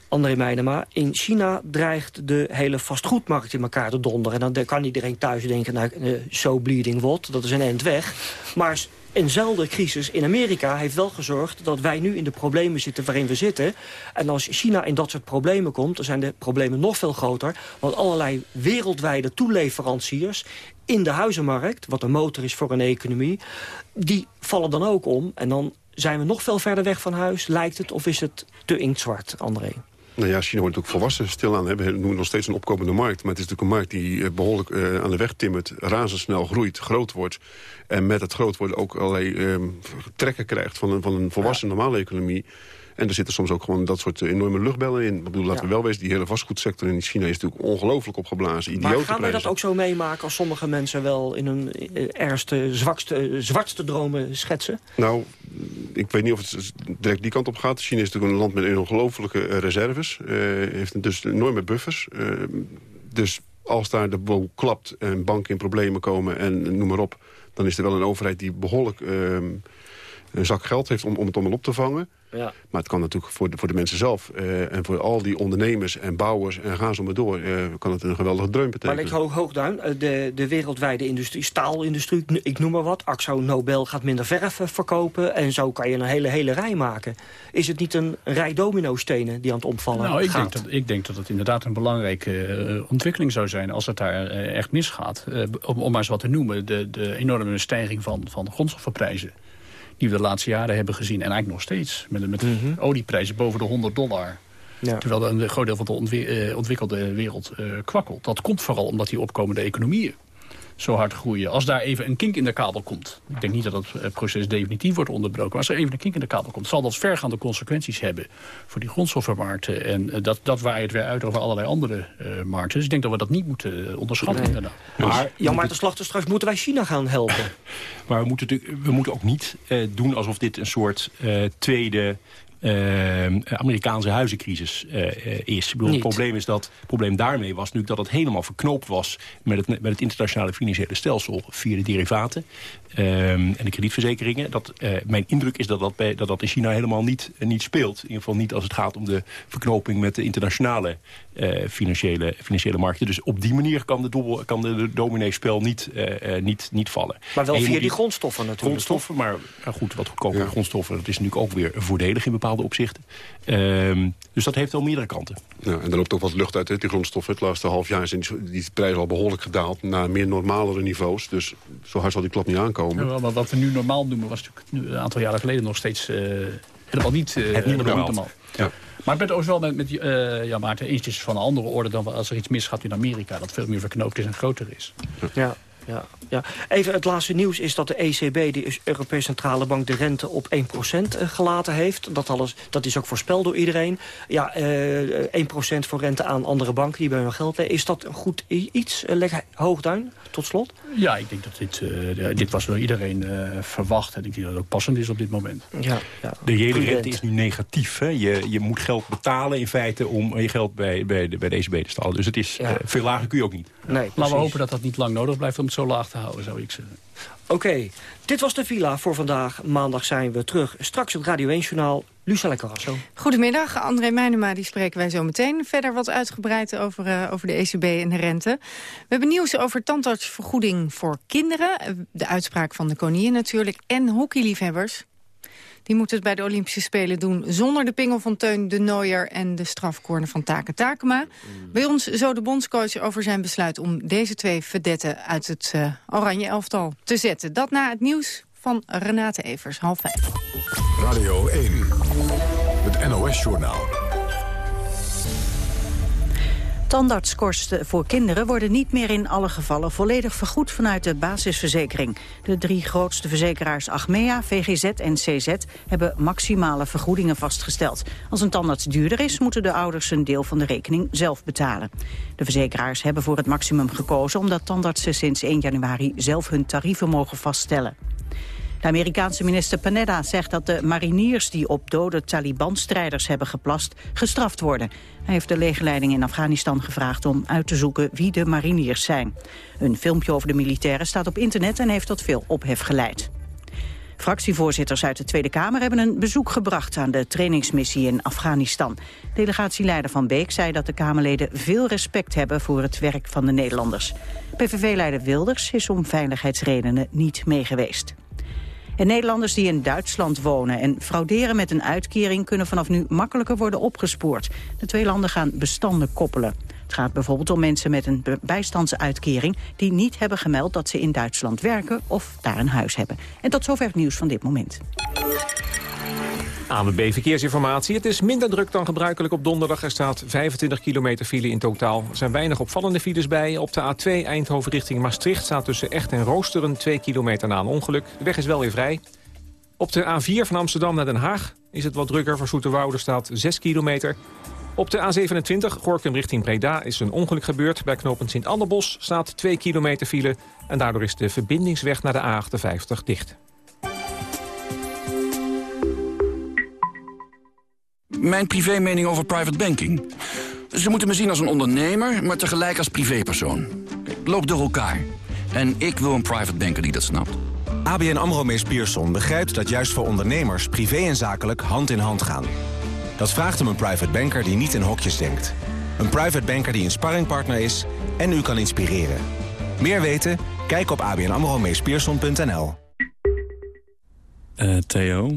André Meijnema, in China dreigt de hele vastgoedmarkt in elkaar te donderen. En dan kan iedereen thuis denken, nou, so bleeding what, dat is een eind weg. Maar eenzelfde crisis in Amerika heeft wel gezorgd... dat wij nu in de problemen zitten waarin we zitten. En als China in dat soort problemen komt... dan zijn de problemen nog veel groter. Want allerlei wereldwijde toeleveranciers in de huizenmarkt... wat een motor is voor een economie... die vallen dan ook om. En dan zijn we nog veel verder weg van huis, lijkt het? Of is het te inktzwart, André? Nou ja, China wordt ook volwassen stilaan. Hè. We noemen nog steeds een opkomende markt. Maar het is natuurlijk een markt die eh, behoorlijk uh, aan de weg timmert... razendsnel groeit, groot wordt. En met het groot worden ook allerlei uh, trekken krijgt... van een, van een volwassen normale economie. En er zitten soms ook gewoon dat soort enorme luchtbellen in. Ik bedoel, laten we wel wezen, die hele vastgoedsector in China is natuurlijk ongelooflijk opgeblazen. maar gaan wij dat ook zo meemaken als sommige mensen wel in hun eh, ergste, zwakste, zwartste dromen schetsen? Nou, ik weet niet of het direct die kant op gaat. China is natuurlijk een land met ongelofelijke eh, reserves. Uh, heeft dus enorme buffers. Uh, dus als daar de boel klapt en banken in problemen komen en noem maar op... dan is er wel een overheid die behoorlijk uh, een zak geld heeft om, om het allemaal op te vangen. Ja. Maar het kan natuurlijk voor de, voor de mensen zelf uh, en voor al die ondernemers en bouwers en gaan zo maar door, uh, kan het een geweldige dreun betekenen. Maar ik hoog, hoogduin, uh, de, de wereldwijde industrie, staalindustrie, ik noem maar wat, Axo Nobel gaat minder verf verkopen en zo kan je een hele, hele rij maken. Is het niet een rij domino-stenen die aan het omvallen nou, ik gaat? Denk dat, ik denk dat het inderdaad een belangrijke ontwikkeling zou zijn als het daar echt misgaat. om, om maar eens wat te noemen, de, de enorme stijging van, van grondstoffenprijzen die we de laatste jaren hebben gezien. En eigenlijk nog steeds. Met, met mhm. olieprijzen boven de 100 dollar. Ja. Terwijl een groot deel van de eh, ontwikkelde wereld uh, kwakkelt. Dat komt vooral omdat die opkomende economieën zo hard groeien. Als daar even een kink in de kabel komt... ik denk niet dat het eh, proces definitief wordt onderbroken... maar als er even een kink in de kabel komt... zal dat vergaande consequenties hebben voor die grondstoffenmarkten. En uh, dat, dat waait weer uit over allerlei andere uh, markten. Dus ik denk dat we dat niet moeten onderschatten. Nee. Maar, Jan Maarten Slachter, straks moeten wij China gaan helpen. maar we moeten, we moeten ook niet doen alsof dit een soort tweede Amerikaanse huizencrisis uh, is. Ik bedoel, het probleem, is dat, het probleem daarmee was natuurlijk dat het helemaal verknoopt was... met het, met het internationale financiële stelsel via de derivaten en de kredietverzekeringen. Dat, uh, mijn indruk is dat dat, bij, dat dat in China helemaal niet, niet speelt. In ieder geval niet als het gaat om de verknoping met de internationale financiële, financiële markten. Dus op die manier kan de, dobbel, kan de, de dominee-spel niet, niet, niet vallen. Maar wel via die grondstoffen natuurlijk. Grondstoffen, maar goed, wat goedkoper grondstoffen... dat is natuurlijk ook weer voordelig in bepaalde opzichten. Ehm, dus dat heeft wel meerdere kanten. Ja, en er loopt ook wat lucht uit, hè, die grondstoffen. Het laatste half jaar zijn die prijzen al behoorlijk gedaald... naar meer normalere niveaus. Dus zo hard zal die klap niet aankomen. Ja, maar wat we nu normaal noemen... was natuurlijk een aantal jaren geleden nog steeds uh, helemaal niet, uh, het niet normaal. Ja. Maar ik ben het ook wel met, met uh, ja, Maarten eens van een andere orde... dan als er iets misgaat in Amerika. Dat veel meer verknoopt is en groter is. Ja ja, ja. Even het laatste nieuws is dat de ECB, de Europese Centrale Bank, de rente op 1% eh, gelaten heeft. Dat, alles, dat is ook voorspeld door iedereen. Ja, uh, eh, 1% voor rente aan andere banken die bij hun geld hebben. Is dat een goed iets? Leg hoogduin, tot slot? Ja, ik denk dat dit, dit was door iedereen verwacht. En ik denk dat het ook passend is op dit moment. Ja, ja. De hele rente is nu negatief. Hè? Je, je moet geld betalen in feite om je geld bij, bij, de, bij de ECB te stalen. Dus het is, veel lager kun je ook niet. Nee, Laten we hopen dat dat niet lang nodig blijft om zo laag te houden, zou ik zeggen. Oké, dit was de villa voor vandaag. Maandag zijn we terug. Straks het Radio 1-journaal. Lucella Carrasso. Goedemiddag, André Meijnema, die spreken wij zo meteen. Verder wat uitgebreid over, uh, over de ECB en de rente. We hebben nieuws over tandartsvergoeding voor kinderen. De uitspraak van de koningin natuurlijk. En hockeyliefhebbers. Die moet het bij de Olympische Spelen doen zonder de pingel van Teun de Nooier en de strafcorner van Take Takema. Bij ons zo de bondscoach over zijn besluit om deze twee verdetten uit het uh, oranje elftal te zetten. Dat na het nieuws van Renate Evers, half vijf. Radio 1, het NOS-journaal. Tandartskosten voor kinderen worden niet meer in alle gevallen volledig vergoed vanuit de basisverzekering. De drie grootste verzekeraars Achmea, VGZ en CZ hebben maximale vergoedingen vastgesteld. Als een tandarts duurder is, moeten de ouders een deel van de rekening zelf betalen. De verzekeraars hebben voor het maximum gekozen omdat tandartsen sinds 1 januari zelf hun tarieven mogen vaststellen. De Amerikaanse minister Panetta zegt dat de mariniers die op dode Taliban-strijders hebben geplast gestraft worden. Hij heeft de legerleiding in Afghanistan gevraagd om uit te zoeken wie de mariniers zijn. Een filmpje over de militairen staat op internet en heeft tot veel ophef geleid. Fractievoorzitters uit de Tweede Kamer hebben een bezoek gebracht aan de trainingsmissie in Afghanistan. Delegatieleider Van Beek zei dat de Kamerleden veel respect hebben voor het werk van de Nederlanders. PVV-leider Wilders is om veiligheidsredenen niet meegeweest. En Nederlanders die in Duitsland wonen en frauderen met een uitkering... kunnen vanaf nu makkelijker worden opgespoord. De twee landen gaan bestanden koppelen. Het gaat bijvoorbeeld om mensen met een bijstandsuitkering... die niet hebben gemeld dat ze in Duitsland werken of daar een huis hebben. En tot zover het nieuws van dit moment. ANWB Verkeersinformatie. Het is minder druk dan gebruikelijk op donderdag. Er staat 25 kilometer file in totaal. Er zijn weinig opvallende files bij. Op de A2 Eindhoven richting Maastricht staat tussen Echt en Roosteren 2 kilometer na een ongeluk. De weg is wel weer vrij. Op de A4 van Amsterdam naar Den Haag is het wat drukker. Voor Zoeterwoude staat 6 kilometer. Op de A27 Gorkum richting Breda is een ongeluk gebeurd. Bij knooppunt Sint-Anderbos staat 2 kilometer file. En daardoor is de verbindingsweg naar de A58 dicht. Mijn privé mening over private banking. Ze moeten me zien als een ondernemer, maar tegelijk als privépersoon. Loop door elkaar. En ik wil een private banker die dat snapt. ABN AMRO Mees Pierson begrijpt dat juist voor ondernemers... privé en zakelijk hand in hand gaan. Dat vraagt om een private banker die niet in hokjes denkt. Een private banker die een sparringpartner is en u kan inspireren. Meer weten? Kijk op abnamromeespierson.nl uh, Theo?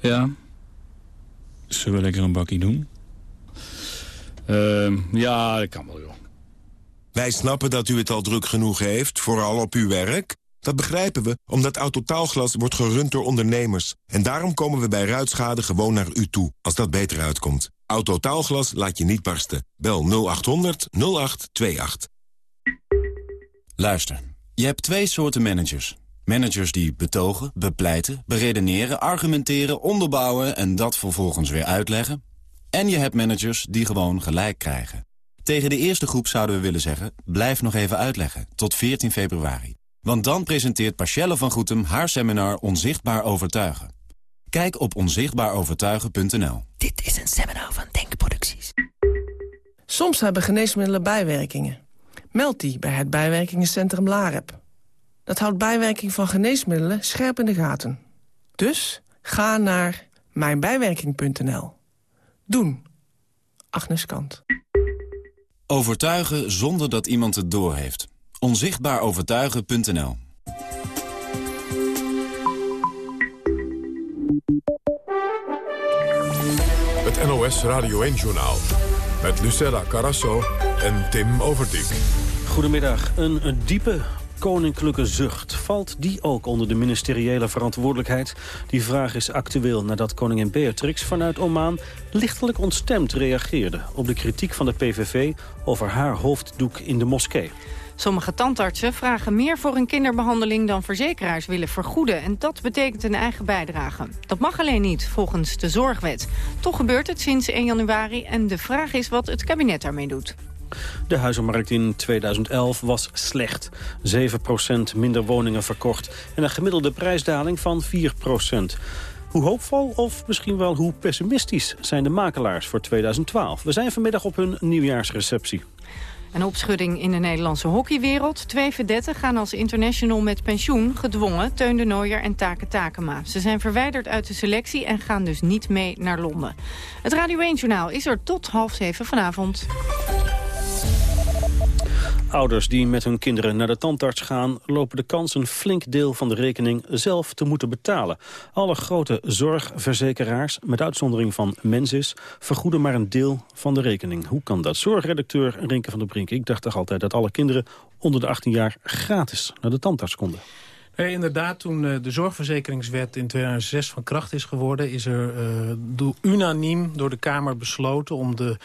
Ja? Zullen we lekker een bakkie doen? Uh, ja, dat kan wel, joh. Wij snappen dat u het al druk genoeg heeft, vooral op uw werk. Dat begrijpen we, omdat Autotaalglas wordt gerund door ondernemers. En daarom komen we bij ruitschade gewoon naar u toe, als dat beter uitkomt. Autotaalglas laat je niet barsten. Bel 0800 0828. Luister, je hebt twee soorten managers. Managers die betogen, bepleiten, beredeneren, argumenteren, onderbouwen... en dat vervolgens weer uitleggen. En je hebt managers die gewoon gelijk krijgen. Tegen de eerste groep zouden we willen zeggen... blijf nog even uitleggen, tot 14 februari. Want dan presenteert Pachelle van Goetem haar seminar Onzichtbaar Overtuigen. Kijk op onzichtbaarovertuigen.nl. Dit is een seminar van Denkproducties. Soms hebben geneesmiddelen bijwerkingen. Meld die bij het bijwerkingencentrum LAREP. Dat houdt bijwerking van geneesmiddelen scherp in de gaten. Dus ga naar mijnbijwerking.nl. Doen. Agnes Kant. Overtuigen zonder dat iemand het doorheeft. Onzichtbaarovertuigen.nl Het NOS Radio 1-journaal. Met Lucella Carasso en Tim Overdijk. Goedemiddag. Een diepe koninklijke zucht. Valt die ook onder de ministeriële verantwoordelijkheid? Die vraag is actueel nadat koningin Beatrix vanuit Oman lichtelijk ontstemd reageerde op de kritiek van de PVV over haar hoofddoek in de moskee. Sommige tandartsen vragen meer voor een kinderbehandeling dan verzekeraars willen vergoeden. En dat betekent een eigen bijdrage. Dat mag alleen niet, volgens de Zorgwet. Toch gebeurt het sinds 1 januari en de vraag is wat het kabinet daarmee doet. De huizenmarkt in 2011 was slecht. 7% minder woningen verkocht en een gemiddelde prijsdaling van 4% hoe hoopvol of misschien wel hoe pessimistisch zijn de makelaars voor 2012? We zijn vanmiddag op hun nieuwjaarsreceptie. Een opschudding in de Nederlandse hockeywereld. Twee vedetten gaan als international met pensioen gedwongen. Teun de Nooier en Take Takema. Ze zijn verwijderd uit de selectie en gaan dus niet mee naar Londen. Het Radio 1-journaal is er tot half zeven vanavond. Ouders die met hun kinderen naar de tandarts gaan... lopen de kans een flink deel van de rekening zelf te moeten betalen. Alle grote zorgverzekeraars, met uitzondering van Mensis... vergoeden maar een deel van de rekening. Hoe kan dat? Zorgredacteur Rinke van der Brink. Ik dacht toch altijd dat alle kinderen onder de 18 jaar... gratis naar de tandarts konden. Inderdaad, toen eh, de zorgverzekeringswet in 2006 van kracht is geworden... is er uh, unaniem door de Kamer besloten om de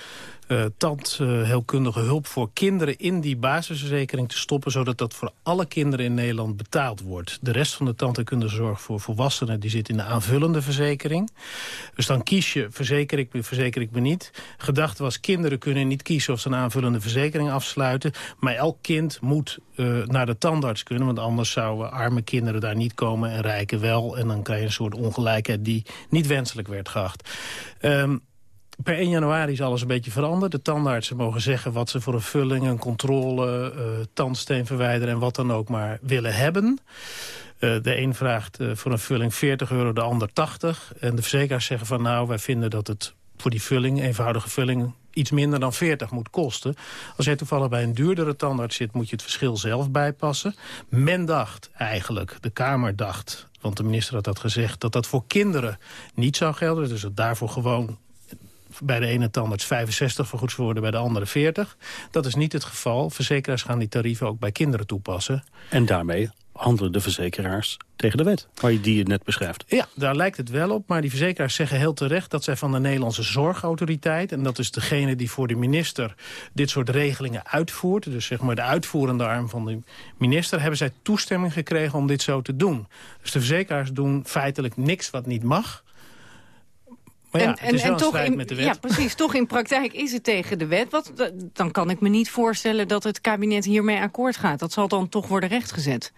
uh, tandheelkundige hulp voor kinderen in die basisverzekering te stoppen... zodat dat voor alle kinderen in Nederland betaald wordt. De rest van de tandheelkundige zorg voor volwassenen die zit in de aanvullende verzekering. Dus dan kies je, verzeker ik me, verzeker ik me niet. Gedachte was, kinderen kunnen niet kiezen of ze een aanvullende verzekering afsluiten. Maar elk kind moet uh, naar de tandarts kunnen. Want anders zouden arme kinderen daar niet komen en rijken wel. En dan krijg je een soort ongelijkheid die niet wenselijk werd geacht. Um, per 1 januari is alles een beetje veranderd. De tandartsen mogen zeggen wat ze voor een vulling, een controle, uh, tandsteen verwijderen en wat dan ook maar willen hebben. Uh, de een vraagt uh, voor een vulling 40 euro, de ander 80. En de verzekeraars zeggen van nou, wij vinden dat het voor die vulling, eenvoudige vulling, iets minder dan 40 moet kosten. Als jij toevallig bij een duurdere tandarts zit... moet je het verschil zelf bijpassen. Men dacht eigenlijk, de Kamer dacht... want de minister had dat gezegd... dat dat voor kinderen niet zou gelden. Dus dat daarvoor gewoon bij de ene tandarts 65 vergoed worden, bij de andere 40. Dat is niet het geval. Verzekeraars gaan die tarieven ook bij kinderen toepassen. En daarmee handelen de verzekeraars tegen de wet, waar je die je net beschrijft. Ja, daar lijkt het wel op, maar die verzekeraars zeggen heel terecht... dat zij van de Nederlandse Zorgautoriteit... en dat is degene die voor de minister dit soort regelingen uitvoert... dus zeg maar de uitvoerende arm van de minister... hebben zij toestemming gekregen om dit zo te doen. Dus de verzekeraars doen feitelijk niks wat niet mag... Maar ja, en, en, toch in, met de wet. Ja, precies. toch in praktijk is het tegen de wet. Wat, dan kan ik me niet voorstellen dat het kabinet hiermee akkoord gaat. Dat zal dan toch worden rechtgezet.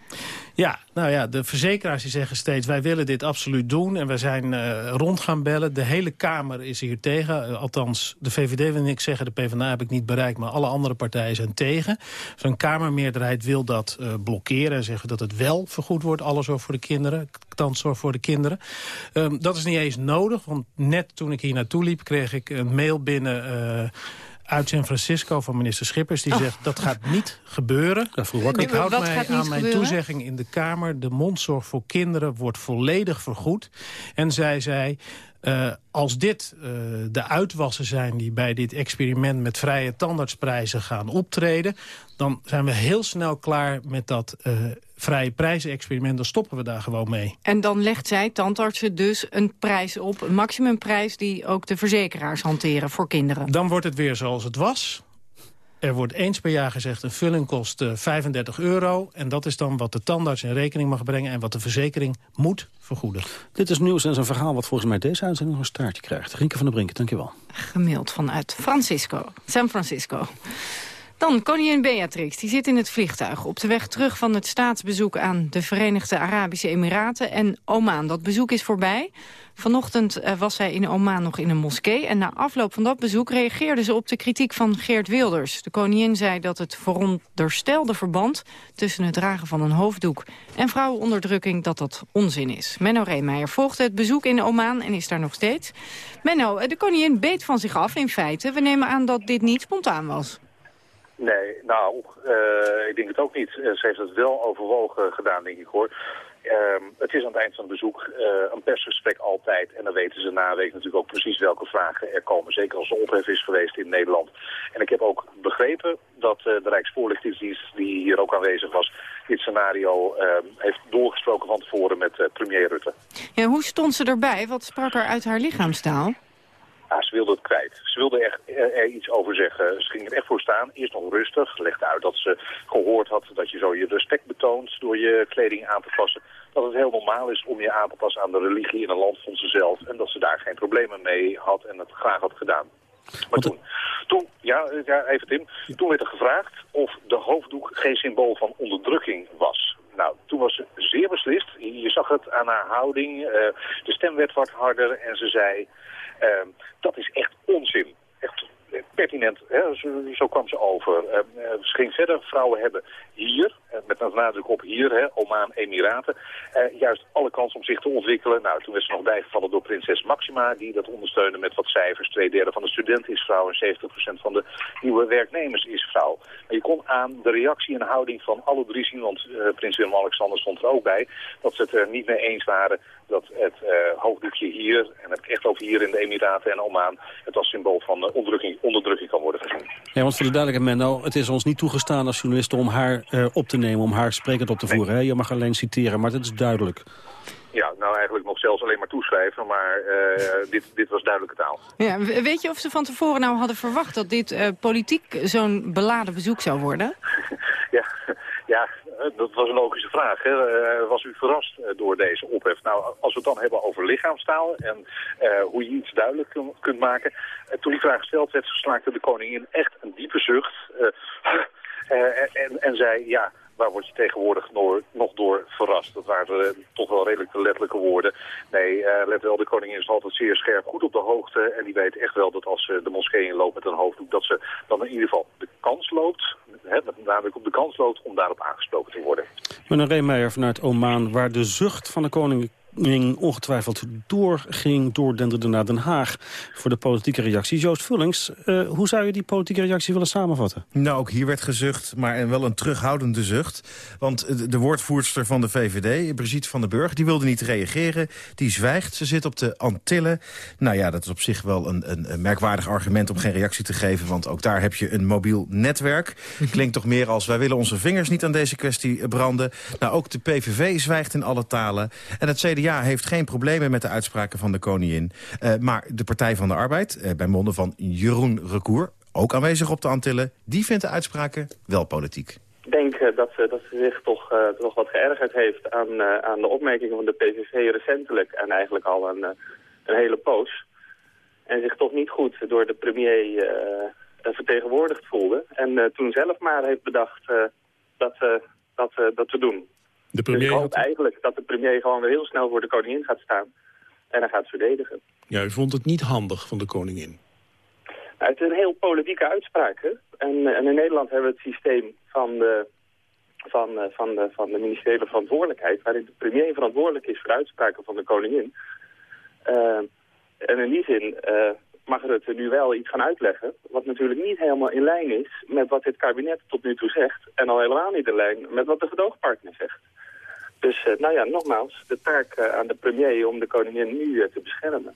Ja, nou ja, de verzekeraars die zeggen steeds... wij willen dit absoluut doen en we zijn uh, rond gaan bellen. De hele Kamer is hier tegen. Uh, althans, de VVD wil niks zeggen, de PvdA heb ik niet bereikt... maar alle andere partijen zijn tegen. Zo'n Kamermeerderheid wil dat uh, blokkeren... en zeggen dat het wel vergoed wordt, alles over voor de kinderen. Tandzorg voor de kinderen. Um, dat is niet eens nodig, want net toen ik hier naartoe liep... kreeg ik een mail binnen uit San Francisco van minister Schippers. Die oh. zegt, dat gaat niet gebeuren. ik houd mij aan mijn toezegging in de Kamer. De mondzorg voor kinderen wordt volledig vergoed. En zij zei, uh, als dit uh, de uitwassen zijn die bij dit experiment met vrije tandartsprijzen gaan optreden... dan zijn we heel snel klaar met dat uh, vrije prijzen-experiment. Dan stoppen we daar gewoon mee. En dan legt zij, tandartsen, dus een prijs op, een maximumprijs... die ook de verzekeraars hanteren voor kinderen. Dan wordt het weer zoals het was. Er wordt eens per jaar gezegd een vulling kost uh, 35 euro. En dat is dan wat de tandarts in rekening mag brengen... en wat de verzekering moet vergoeden. Dit is nieuws en is een verhaal wat volgens mij deze uitzending nog een staartje krijgt. Rienke van der Brink, dankjewel. Gemaild vanuit Francisco, San Francisco. Dan koningin Beatrix, die zit in het vliegtuig... op de weg terug van het staatsbezoek aan de Verenigde Arabische Emiraten en Oman. Dat bezoek is voorbij. Vanochtend uh, was zij in Oman nog in een moskee... en na afloop van dat bezoek reageerde ze op de kritiek van Geert Wilders. De koningin zei dat het veronderstelde verband... tussen het dragen van een hoofddoek en vrouwenonderdrukking... dat dat onzin is. Menno Reemeijer volgde het bezoek in Oman en is daar nog steeds. Menno, eh, de koningin beet van zich af in feite. We nemen aan dat dit niet spontaan was. Nee, nou, uh, ik denk het ook niet. Ze heeft het wel overwogen gedaan, denk ik hoor. Uh, het is aan het eind van het bezoek uh, een persgesprek altijd. En dan weten ze na week natuurlijk ook precies welke vragen er komen. Zeker als er ophef is geweest in Nederland. En ik heb ook begrepen dat de Rijksvoorlichtingsdienst, die hier ook aanwezig was, dit scenario ehm, heeft doorgesproken van tevoren met premier Rutte. Ja, hoe stond ze erbij? Wat sprak er uit haar lichaamstaal? Ja, ze wilde het kwijt. Ze wilde echt er, iets over zeggen. Ze ging er echt voor staan. Eerst nog rustig. Legde uit dat ze gehoord had dat je zo je respect betoont door je kleding aan te passen. Dat het heel normaal is om je aan te passen aan de religie in een land van zichzelf. En dat ze daar geen problemen mee had en het graag had gedaan. Maar toen, toen ja, ja, even Tim, toen werd er gevraagd of de hoofddoek geen symbool van onderdrukking was. Nou, toen was ze zeer beslist. Je zag het aan haar houding. Uh, de stem werd wat harder en ze zei... Ehm, dat is echt onzin. Echt pertinent, hè? Zo, zo, kwam ze over. Uh, ze ging verder, vrouwen hebben hier, uh, met een nadruk op hier, hè, Oman, Emiraten, juist alle kans om zich te ontwikkelen. Nou, toen werd ze nog bijgevallen door prinses Maxima, die dat ondersteunde met wat cijfers. Twee derde van de studenten is vrouw en 70% van de nieuwe werknemers is vrouw. Maar je kon aan de reactie en houding van alle drie zien, want prins Willem-Alexander stond er ook bij, dat ze het er niet mee eens waren dat het hoofddoekje hier, en heb ik echt over hier in de Emiraten en Oman, het als symbool van onderdrukking onderdrukking kan worden gezien. Ja, want voor de duidelijkheid, Menno, het is ons niet toegestaan als journalisten om haar uh, op te nemen, om haar sprekend op te voeren. Hè? Je mag alleen citeren, maar dat is duidelijk. Ja, nou eigenlijk nog zelfs alleen maar toeschrijven, maar dit, dit was duidelijke taal. Ja, weet je of ze van tevoren nou hadden verwacht dat dit politiek zo'n beladen bezoek zou worden? ja, ja, dat was een logische vraag. Hè. was u verrast door deze ophef? Nou, als we het dan hebben over lichaamstaal en hoe je iets duidelijk kunt maken. toen die vraag gesteld werd, slaakte de koningin echt een diepe zucht. en, en zei, ja, waar word je tegenwoordig nog door verrast? Dat waren uh, toch wel redelijk de letterlijke woorden. Nee, uh, let wel, de koningin is altijd zeer scherp, goed op de hoogte. En die weet echt wel dat als ze de moskee inloopt met een hoofddoek... dat ze dan in ieder geval de kans loopt, hè, met op de kans loopt... om daarop aangesproken te worden. Meneer Reemeijer vanuit Oman, waar de zucht van de koning ongetwijfeld doorging, doordenderde naar Den Haag voor de politieke reactie. Joost Vullings, uh, hoe zou je die politieke reactie willen samenvatten? Nou, ook hier werd gezucht, maar wel een terughoudende zucht. Want de woordvoerster van de VVD, Brigitte van den Burg, die wilde niet reageren. Die zwijgt, ze zit op de Antillen. Nou ja, dat is op zich wel een, een, een merkwaardig argument om geen reactie te geven, want ook daar heb je een mobiel netwerk. Klinkt toch meer als, wij willen onze vingers niet aan deze kwestie branden. Nou, ook de PVV zwijgt in alle talen. En het CDA ja heeft geen problemen met de uitspraken van de koningin. Uh, maar de Partij van de Arbeid, uh, bij monden van Jeroen Recour... ook aanwezig op de Antillen, die vindt de uitspraken wel politiek. Ik denk uh, dat, ze, dat ze zich toch, toch wat geërgerd heeft aan, aan de opmerkingen van de PVV recentelijk... en eigenlijk al een, een hele poos. En zich toch niet goed door de premier vertegenwoordigd voelde. En toen zelf maar heeft bedacht dat, dat, dat te doen. De premier dus ik hoop eigenlijk dat de premier gewoon weer heel snel voor de koningin gaat staan. En hij gaat verdedigen. Ja, u vond het niet handig van de koningin? Nou, het is een heel politieke uitspraak. Hè? En, en, in Nederland hebben we het systeem van de, van, eh, van, de, van de ministeriële verantwoordelijkheid... waarin de premier verantwoordelijk is voor de uitspraken van de koningin. Uh, en in die zin uh, mag Rutte nu wel iets gaan uitleggen... wat natuurlijk niet helemaal in lijn is met wat dit kabinet tot nu toe zegt... en al helemaal niet in lijn met wat de gedoogpartner zegt. Dus uh, nou ja, nogmaals, de taak uh, aan de premier om de koningin nu uh, te beschermen.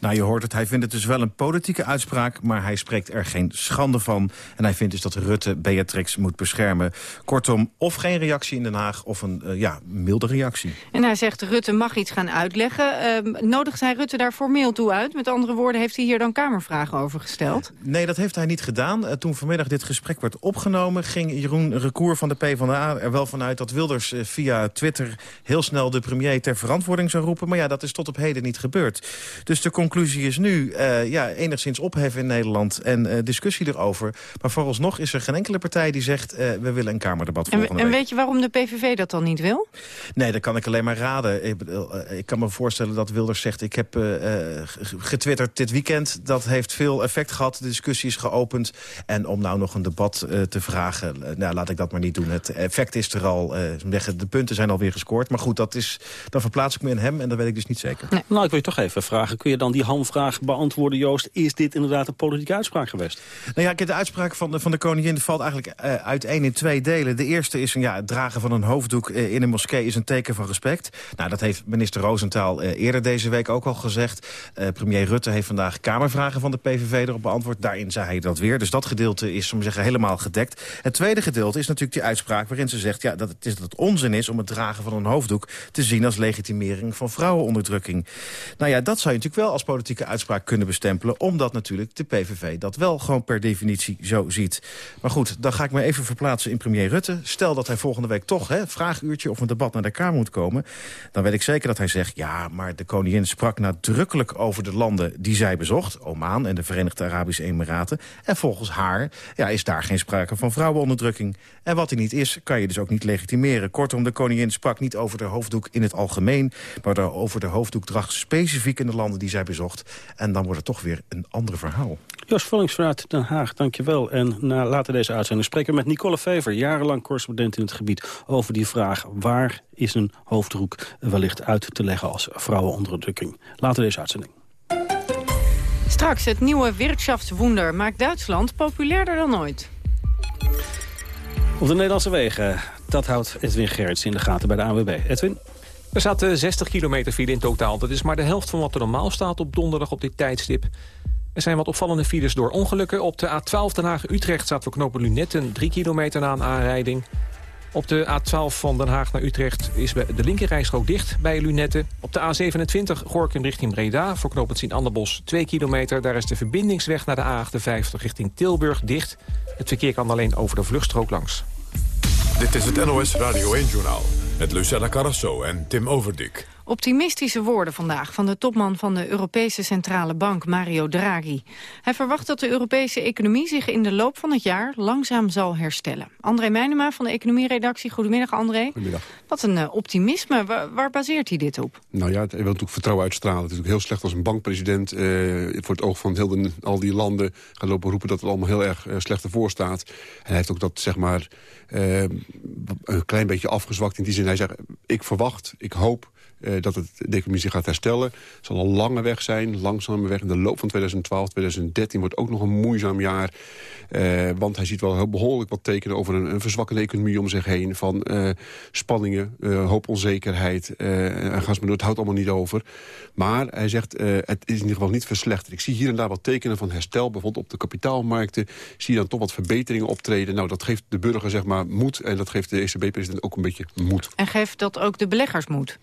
Nou, je hoort het, hij vindt het dus wel een politieke uitspraak... maar hij spreekt er geen schande van. En hij vindt dus dat Rutte Beatrix moet beschermen. Kortom, of geen reactie in Den Haag of een uh, ja, milde reactie. En hij zegt, Rutte mag iets gaan uitleggen. Uh, nodigt hij Rutte daar formeel toe uit? Met andere woorden, heeft hij hier dan Kamervragen over gesteld? Nee, dat heeft hij niet gedaan. Uh, toen vanmiddag dit gesprek werd opgenomen... ging Jeroen Recour van de PvdA er wel vanuit dat Wilders eh, via Twitter... heel snel de premier ter verantwoording zou roepen. Maar ja, dat is tot op heden niet gebeurd. Dus de conclusie is nu uh, ja, enigszins opheffen in Nederland en uh, discussie erover. Maar vooralsnog is er geen enkele partij die zegt... Uh, we willen een Kamerdebat en, volgende En week. weet je waarom de PVV dat dan niet wil? Nee, dat kan ik alleen maar raden. Ik, ik kan me voorstellen dat Wilders zegt... ik heb getwitterd dit weekend, dat heeft veel effect gehad. De discussie is geopend. En om nou nog een debat te vragen, nou, laat ik dat maar niet doen. Het effect is er al. de punten zijn alweer gescoord. Maar goed, dat is, dan verplaats ik me in hem en dat weet ik dus niet zeker. Nee. Nou, ik wil je toch even vragen. Kun je dan die hamvraag beantwoorden, Joost? Is dit inderdaad een politieke uitspraak geweest? Nou ja, de uitspraak van de, van de koningin valt eigenlijk uh, uiteen in twee delen. De eerste is ja, het dragen van een hoofddoek uh, in een moskee is een teken van respect. Nou, dat heeft minister Roosentaal uh, eerder deze week ook al gezegd. premier Rutte heeft vandaag Kamervragen van de PVV erop beantwoord. Daarin zei hij dat weer. Dus dat gedeelte is, om zeggen, helemaal gedekt. Het tweede gedeelte is natuurlijk die uitspraak waarin ze zegt... Ja, dat, het is, dat het onzin is om het dragen van een hoofddoek te zien als legitimering van vrouwenonderdrukking. Nou ja, dat zou je natuurlijk wel als politieke uitspraak kunnen bestempelen... omdat natuurlijk de PVV dat wel gewoon per definitie zo ziet. Maar goed, dan ga ik me even verplaatsen in premier Rutte. Stel dat hij volgende week toch, hè, vraaguurtje of een debat naar de Kamer moet komen... dan weet ik zeker dat hij zegt... ja, maar de koningin sprak nadrukkelijk over de landen die zij bezocht... Oman en de Verenigde Arabische Emiraten. En volgens haar ja, is daar geen sprake van vrouwenonderdrukking. En wat hij niet is, kan je dus ook niet legitimeren. Kortom, de koningin sprak niet over de hoofddoek in het algemeen... maar over de hoofddoekdracht specifiek in de landen die zij bezocht. En dan wordt het toch weer een ander verhaal. Jos Vullings vanuit Den Haag, dankjewel. En na later deze uitzending spreken we met Nicole Fever... jarenlang correspondent in het gebied over die vraag... waar is een hoofddoek wellicht uit te leggen als vrouwenonderdrukking. Later deze uitzending. Straks, het nieuwe Wirtschaftswunder maakt Duitsland populairder dan ooit. Op de Nederlandse wegen, dat houdt Edwin Gerrits in de gaten bij de ANWB. Edwin? Er staat 60 kilometer file in totaal. Dat is maar de helft van wat er normaal staat op donderdag op dit tijdstip. Er zijn wat opvallende files door ongelukken. Op de A12 Den Haag-Utrecht staat voor knopen Lunetten 3 kilometer na een aanrijding. Op de A12 van Den Haag naar Utrecht is de linkerrijstrook dicht bij Lunetten. Op de A27 Gorkum richting Breda voor knooppunt Sint-Anderbos 2 kilometer. Daar is de verbindingsweg naar de A58 richting Tilburg dicht. Het verkeer kan alleen over de vluchtstrook langs. Dit is het NOS Radio 1-journaal met Lucella Carrasso en Tim Overdik. Optimistische woorden vandaag van de topman van de Europese Centrale Bank, Mario Draghi. Hij verwacht dat de Europese economie zich in de loop van het jaar langzaam zal herstellen. André Meijnema van de economieredactie. Goedemiddag, André. Goedemiddag. Wat een uh, optimisme. Waar, waar, baseert hij dit op? Nou ja, hij wil natuurlijk vertrouwen uitstralen. Het is natuurlijk heel slecht als een bankpresident uh, voor het oog van heel de, al die landen gaat lopen roepen dat het allemaal heel erg uh, slecht ervoor staat. En hij heeft ook dat, zeg maar, een klein beetje afgezwakt in die zin. Hij zegt, ik verwacht, ik hoop uh, dat het, de economie zich gaat herstellen. Het zal een lange weg zijn, langzame weg. In de loop van 2012, 2013 wordt ook nog een moeizaam jaar. Uh, want hij ziet wel behoorlijk wat tekenen over een, een verzwakkende economie om zich heen. Van uh, spanningen, hoop onzekerheid en ga maar Het houdt allemaal niet over. Maar hij zegt, het is in ieder geval niet verslechterd. Ik zie hier en daar wat tekenen van herstel. Bijvoorbeeld op de kapitaalmarkten zie je dan toch wat verbeteringen optreden. Nou, dat geeft de burger zeg maar moed. En dat geeft de ECB-president ook een beetje moed. En geeft dat ook de beleggers moed?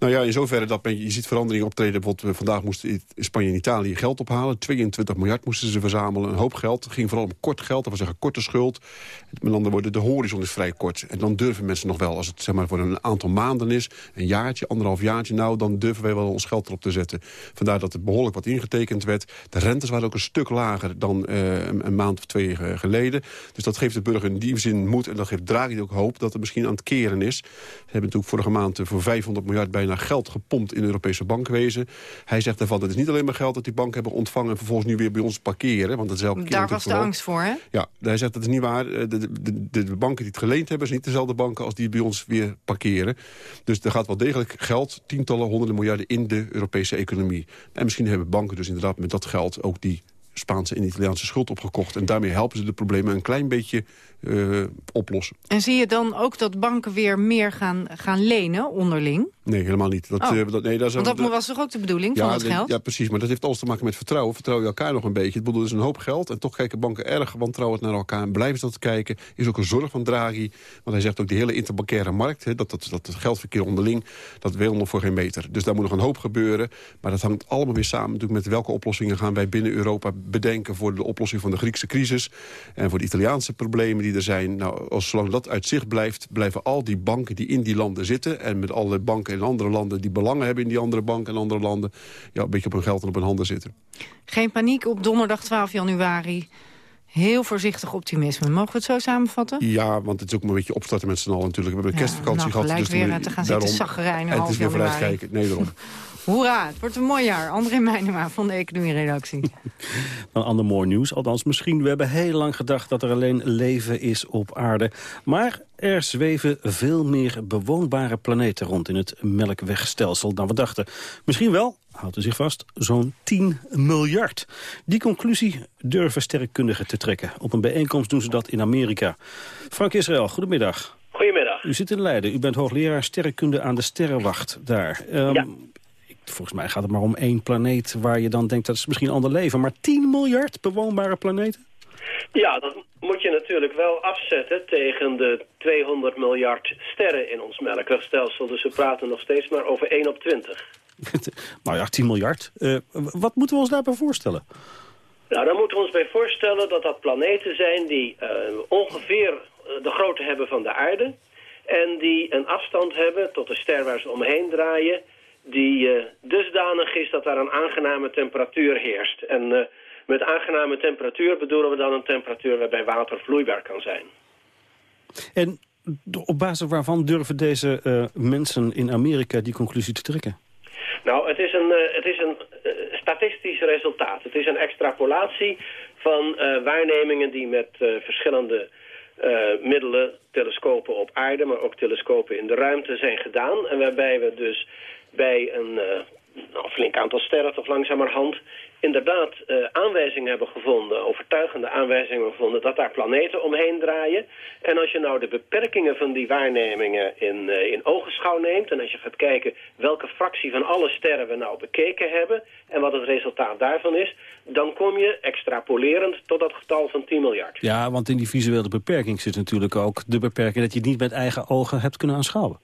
Nou ja, in zoverre dat je ziet veranderingen optreden. Bijvoorbeeld vandaag moesten Spanje en Italië geld ophalen. 22 miljard moesten ze verzamelen. Een hoop geld. Het ging vooral om kort geld. Dat wil zeggen korte schuld. Met andere woorden, de horizon is vrij kort. En dan durven mensen nog wel. Als het zeg maar voor een aantal maanden is, een jaartje, anderhalf jaartje... nou, dan durven wij wel ons geld erop te zetten. Vandaar dat er behoorlijk wat ingetekend werd. De rentes waren ook een stuk lager dan uh, een, maand of twee uh, geleden. Dus dat geeft de burger in die zin moed. En dat geeft Draghi ook hoop dat het misschien aan het keren is. Ze hebben natuurlijk vorige maand voor 500 miljard bijna geld gepompt in Europese bankwezen. Hij zegt daarvan, het is niet alleen maar geld dat die banken hebben ontvangen... en vervolgens nu weer bij ons parkeren. Want dat is elke Daar was de angst voor, hè? Ja, hij zegt, dat is niet waar. De, de, de, de, banken die het geleend hebben... zijn niet dezelfde banken als die bij ons weer parkeren. Dus er gaat wel degelijk geld, tientallen, honderden miljarden... in de Europese economie. En misschien hebben banken dus inderdaad met dat geld... ook die Spaanse en Italiaanse schuld opgekocht. En daarmee helpen ze de problemen een klein beetje uh, oplossen. En zie je dan ook dat banken weer meer gaan, gaan lenen onderling? Nee, helemaal niet. Dat, oh. uh, dat, nee, dat Want was toch ook de bedoeling ja, van het geld? Ja, precies. Maar dat heeft alles te maken met vertrouwen. Vertrouw je elkaar nog een beetje. Het bedoel, is een hoop geld. En toch kijken banken erg wantrouwend naar elkaar. En blijven ze dat kijken. Is ook een zorg van Draghi. Want hij zegt ook de hele interbankaire markt... Hè, dat, dat, dat het geldverkeer onderling, dat wil nog voor geen meter. Dus daar moet nog een hoop gebeuren. Maar dat hangt allemaal weer samen natuurlijk met welke oplossingen gaan wij binnen Europa bedenken... voor de oplossing van de Griekse crisis. En voor de Italiaanse problemen die er zijn. Nou, als zolang dat uit zicht blijft, blijven al die banken die in die landen zitten... en met alle banken in andere landen die belangen hebben in die andere banken en andere landen... Ja, een beetje op hun geld en op hun handen zitten. Geen paniek op donderdag 12 januari. Heel voorzichtig optimisme. Mogen we het zo samenvatten? Ja, want het is ook een beetje opstarten met z'n allen natuurlijk. We hebben een ja, kerstvakantie nou, gehad. Dus weer te gaan daarom, zitten zaggerijnen. En het is weer vooruitkijken. Nee, daarom. Hoera, het wordt een mooi jaar. André Meijnema van de economie-redactie. Een ander mooi nieuws, althans misschien. We hebben heel lang gedacht dat er alleen leven is op aarde. Maar er zweven veel meer bewoonbare planeten rond in het melkwegstelsel dan we dachten. Misschien wel, houdt u zich vast, zo'n 10 miljard. Die conclusie durven sterrenkundigen te trekken. Op een bijeenkomst doen ze dat in Amerika. Frank Israël, goedemiddag. Goedemiddag. U zit in Leiden. U bent hoogleraar sterrenkunde aan de Sterrenwacht daar. Um, ja. Volgens mij gaat het maar om één planeet waar je dan denkt dat is misschien ander leven. Maar 10 miljard bewoonbare planeten? Ja, dat moet je natuurlijk wel afzetten tegen de 200 miljard sterren in ons melkwegstelsel. Dus we praten nog steeds maar over 1 op 20. nou ja, 10 miljard. Uh, wat moeten we ons daarbij voorstellen? Nou, daar moeten we ons bij voorstellen dat dat planeten zijn die uh, ongeveer de grootte hebben van de aarde. En die een afstand hebben tot de ster waar ze omheen draaien die uh, dusdanig is dat daar een aangename temperatuur heerst. En uh, met aangename temperatuur bedoelen we dan een temperatuur waarbij water vloeibaar kan zijn. En op basis waarvan durven deze uh, mensen in Amerika die conclusie te trekken? Nou, het is een, het is een statistisch resultaat. Het is een extrapolatie van waarnemingen die met verschillende middelen, telescopen op aarde, maar ook telescopen in de ruimte zijn gedaan. En waarbij we dus bij een, uh, nou, een flink aantal sterren toch langzamerhand inderdaad uh, aanwijzingen hebben gevonden, overtuigende aanwijzingen gevonden, dat daar planeten omheen draaien. En als je nou de beperkingen van die waarnemingen in, uh, in ogenschouw neemt, en als je gaat kijken welke fractie van alle sterren we nou bekeken hebben, en wat het resultaat daarvan is, dan kom je extrapolerend tot dat getal van 10 miljard. Ja, want in die visuele beperking zit natuurlijk ook de beperking dat je het niet met eigen ogen hebt kunnen aanschouwen.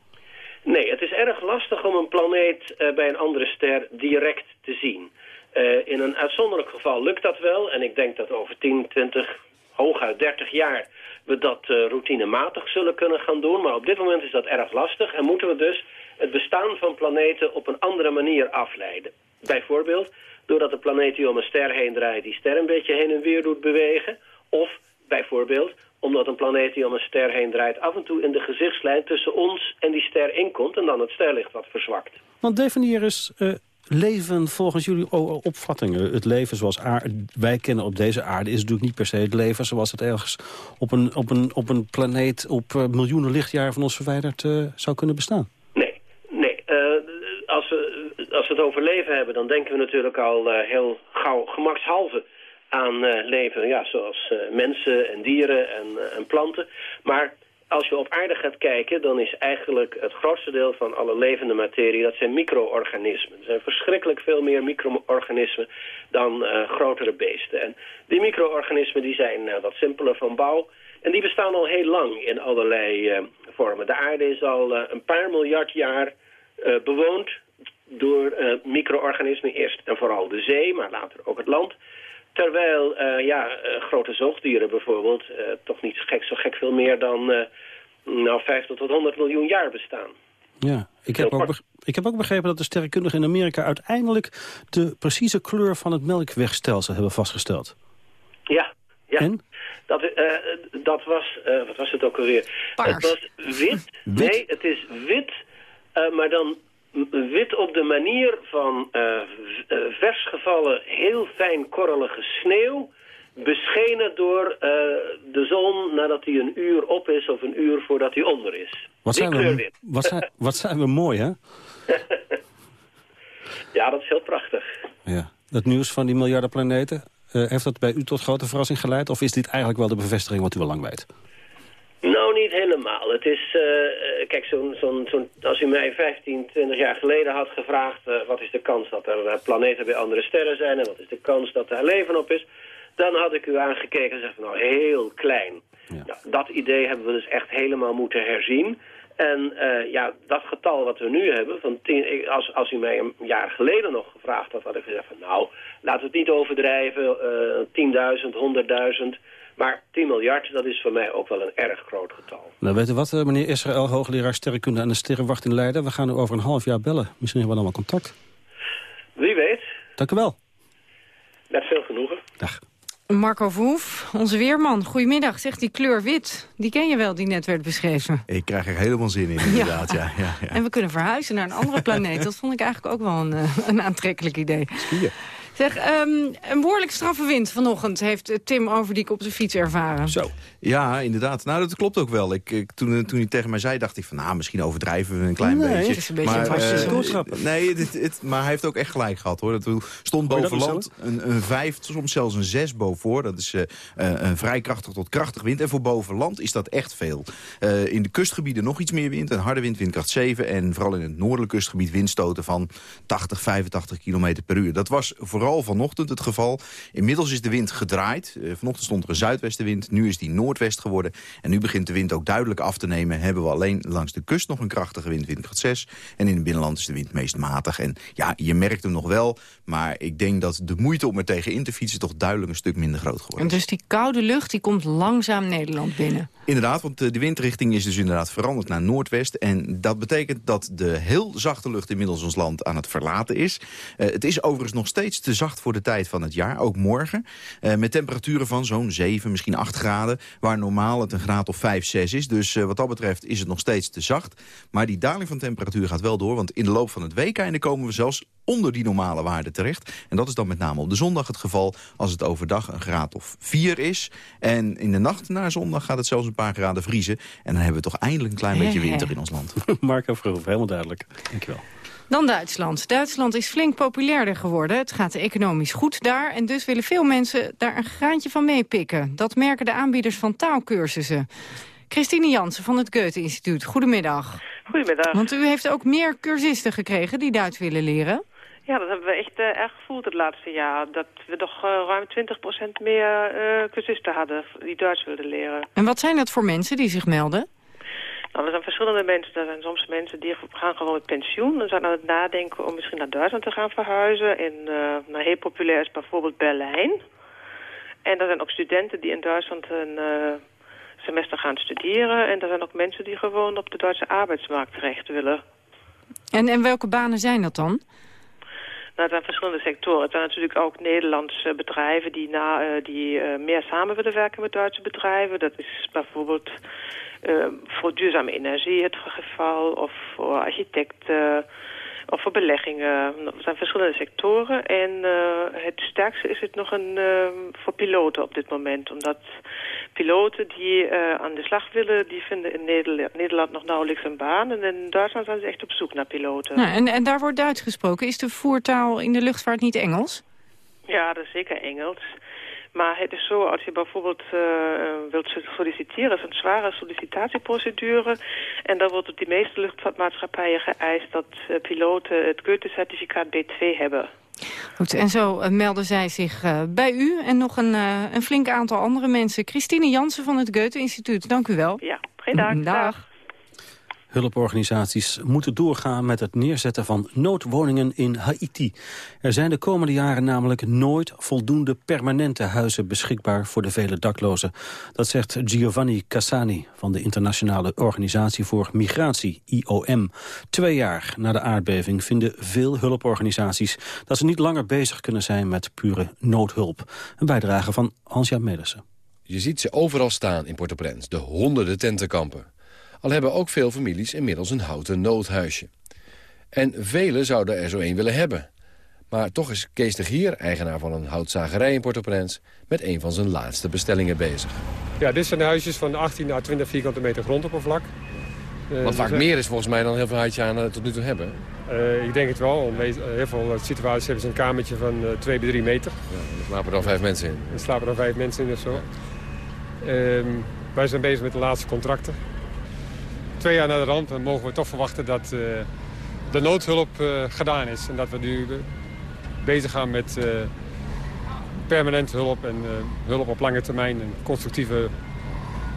Nee, het is erg lastig om een planeet uh, bij een andere ster direct te zien. Uh, in een uitzonderlijk geval lukt dat wel. En ik denk dat over 10, 20, hooguit 30 jaar we dat uh, routinematig zullen kunnen gaan doen. Maar op dit moment is dat erg lastig. En moeten we dus het bestaan van planeten op een andere manier afleiden. Bijvoorbeeld doordat de planeet die om een ster heen draait... die ster een beetje heen en weer doet bewegen. Of bijvoorbeeld omdat een planeet die om een ster heen draait... af en toe in de gezichtslijn tussen ons en die ster inkomt... en dan het sterlicht wat verzwakt. Want definieer eens uh, leven volgens jullie opvattingen. Het leven zoals wij kennen op deze aarde... is natuurlijk niet per se het leven zoals het ergens op een, op een, op een planeet... op uh, miljoenen lichtjaren van ons verwijderd uh, zou kunnen bestaan. Nee, nee. als, we, als we het over leven hebben... dan denken we natuurlijk al heel gauw gemakshalve aan uh, leven, ja, zoals uh, mensen en dieren en, uh, en, planten. Maar als je op aarde gaat kijken, dan is eigenlijk het grootste deel van alle levende materie, dat zijn micro-organismen. Er zijn verschrikkelijk veel meer micro-organismen dan grotere beesten. En die micro-organismen die zijn wat simpeler van bouw en die bestaan al heel lang in allerlei vormen. De aarde is al een paar miljard jaar bewoond door micro-organismen, eerst en vooral de zee, maar later ook het land. Terwijl uh, ja, uh, grote zoogdieren bijvoorbeeld uh, toch niet gek, zo gek veel meer dan nou, 50 tot 100 miljoen jaar bestaan. Ja, ik heb, ook ik heb ook begrepen dat de sterrenkundigen in Amerika uiteindelijk de precieze kleur van het melkwegstelsel hebben vastgesteld. Ja, ja. En? Dat, dat was, wat was het ook alweer? Paars. Het was wit. wit. Nee, het is wit, maar dan wit op de manier van uh, uh, versgevallen, heel fijn korrelige sneeuw... beschenen door uh, de zon nadat hij een uur op is of een uur voordat hij onder is. Wat zijn, we, wat, zijn, wat zijn we mooi, hè? ja, dat is heel prachtig. Ja. Het nieuws van die miljarden planeten, heeft dat bij u tot grote verrassing geleid? Of is dit eigenlijk wel de bevestiging wat u al lang weet? Niet helemaal. Het is, uh, kijk, zo'n, zo'n, zo'n, als u mij 15, 20 jaar geleden had gevraagd... Uh, wat is de kans dat er planeten bij andere sterren zijn... en wat is de kans dat er leven op is... dan had ik u aangekeken en gezegd, nou, heel klein. Ja. Nou, dat idee hebben we dus echt helemaal moeten herzien. En ja, dat getal wat we nu hebben, van tien, als, als u mij een jaar geleden nog gevraagd had... had ik gezegd van, nou, laten we het niet overdrijven, 10.000, 100.000... Maar 10 miljard, dat is voor mij ook wel een erg groot getal. Nou, weet u wat, meneer Israël, hoogleraar sterrenkunde aan de Sterrenwacht in Leiden. We gaan u over een half jaar bellen. Misschien hebben we dan wel contact. Wie weet. Dank u wel. Met veel genoegen. Dag. Marco Verhoef, onze weerman. Goedemiddag. Zegt die kleur wit, die ken je wel, die net werd beschreven. Ik krijg er helemaal zin in, inderdaad. Ja. Ja, ja, En we kunnen verhuizen naar een andere planeet. Dat vond ik eigenlijk ook wel een, een aantrekkelijk idee. Skiën. Zeg, um, een behoorlijk straffe wind vanochtend heeft Tim Overdiek op de fiets ervaren. Zo. Ja, inderdaad. Nou, dat klopt ook wel. Ik, ik, toen, toen hij tegen mij zei, dacht ik van... nou, misschien overdrijven we een klein nee, beetje. Het is een beetje maar, een uh, Nee, het, het, maar hij heeft ook echt gelijk gehad, hoor. Dat stond boven land een, een vijf, soms zelfs een zes boven. Dat is uh, een vrij krachtig tot krachtig wind. En voor boven land is dat echt veel. Uh, in de kustgebieden nog iets meer wind. Een harde wind, windkracht 7. En vooral in het noordelijk kustgebied windstoten van 80, 85 km per uur. Dat was vooral vanochtend het geval. Inmiddels is de wind gedraaid. Uh, vanochtend stond er een zuidwestenwind. Nu is die noordwest geworden. En nu begint de wind ook duidelijk af te nemen. Hebben we alleen langs de kust nog een krachtige wind, windkracht 6. En in het binnenland is de wind meest matig. En ja, je merkt hem nog wel. Maar ik denk dat de moeite om er tegen in te fietsen... toch duidelijk een stuk minder groot geworden En dus die koude lucht die komt langzaam Nederland binnen? Inderdaad, want de windrichting is dus inderdaad veranderd naar noordwest. En dat betekent dat de heel zachte lucht inmiddels ons land aan het verlaten is. Uh, het is overigens nog steeds te zacht voor de tijd van het jaar, ook morgen. Uh, met temperaturen van zo'n 7, misschien 8 graden. Waar normaal het een graad of 5, 6 is. Dus uh, wat dat betreft is het nog steeds te zacht. Maar die daling van temperatuur gaat wel door. Want in de loop van het weekende komen we zelfs onder die normale waarde terecht. En dat is dan met name op de zondag het geval als het overdag een graad of 4 is. En in de nacht naar zondag gaat het zelfs een paar graden vriezen. En dan hebben we toch eindelijk een klein beetje winter in ons land. Marco Verhoef, helemaal duidelijk. Dankjewel. Dan Duitsland. Duitsland is flink populairder geworden. Het gaat economisch goed daar en dus willen veel mensen daar een graantje van meepikken. Dat merken de aanbieders van taalkursussen. Christine Jansen van het Goethe-instituut, goedemiddag. Goedemiddag. Want u heeft ook meer cursisten gekregen die Duits willen leren. Ja, dat hebben we echt uh, erg gevoeld het laatste jaar. Dat we toch uh, ruim 20% meer uh, cursisten hadden die Duits wilden leren. En wat zijn dat voor mensen die zich melden? Nou, er zijn verschillende mensen. Er zijn soms mensen die gaan gewoon met pensioen. En zijn aan het nadenken om misschien naar Duitsland te gaan verhuizen. En nou, heel populair is bijvoorbeeld Berlijn. En er zijn ook studenten die in Duitsland een semester gaan studeren. En er zijn ook mensen die gewoon op de Duitse arbeidsmarkt terecht willen. En, en welke banen zijn dat dan? Nou, het zijn verschillende sectoren. Het zijn natuurlijk ook Nederlandse bedrijven die, na, uh, die uh, meer samen willen werken met Duitse bedrijven. Dat is bijvoorbeeld uh, voor duurzame energie het geval of voor architecten of voor beleggingen. Er zijn verschillende sectoren. En het sterkste is het nog een, voor piloten op dit moment. Omdat piloten die aan de slag willen, die vinden in Nederland, Nederland nog nauwelijks een baan. En in Duitsland zijn ze echt op zoek naar piloten. Nou, en, en daar wordt Duits gesproken. Is de voertaal in de luchtvaart niet Engels? Ja, dat is zeker Engels. Maar het is zo, als je bijvoorbeeld uh, wilt solliciteren, is een zware sollicitatieprocedure. En dan wordt op de meeste luchtvaartmaatschappijen geëist dat uh, piloten het Goethe-certificaat B2 hebben. Goed, en zo uh, melden zij zich bij u en nog een, een flink aantal andere mensen. Christine Jansen van het Goethe-instituut, dank u wel. Ja, geen dank. Dag. Hulporganisaties moeten doorgaan met het neerzetten van noodwoningen in Haiti. Er zijn de komende jaren namelijk nooit voldoende permanente huizen beschikbaar voor de vele daklozen. Dat zegt Giovanni Cassani van de Internationale Organisatie voor Migratie, IOM. Twee jaar na de aardbeving vinden veel hulporganisaties dat ze niet langer bezig kunnen zijn met pure noodhulp. Een bijdrage van Hans-Jan Medersen. Je ziet ze overal staan in Port-au-Prince, de honderden tentenkampen. Al hebben ook veel families inmiddels een houten noodhuisje. En velen zouden er zo een willen hebben. Maar toch is Kees de Gier, eigenaar van een houtzagerij in Port-au-Prince... met een van zijn laatste bestellingen bezig. Ja, dit zijn huisjes van 18 à 20 vierkante meter grondoppervlak. Uh, Wat vaak dus, meer is volgens mij dan heel veel huidje tot nu toe hebben. Uh, ik denk het wel. In heel veel situaties hebben ze een kamertje van uh, 2 bij 3 meter. Ja, er slapen dan vijf mensen in. Er slapen dan vijf mensen in of zo. Ja. wij zijn bezig met de laatste contracten twee jaar na de ramp mogen we toch verwachten dat uh, de noodhulp uh, gedaan is. En dat we nu bezig gaan met uh, permanent hulp en hulp op lange termijn en constructieve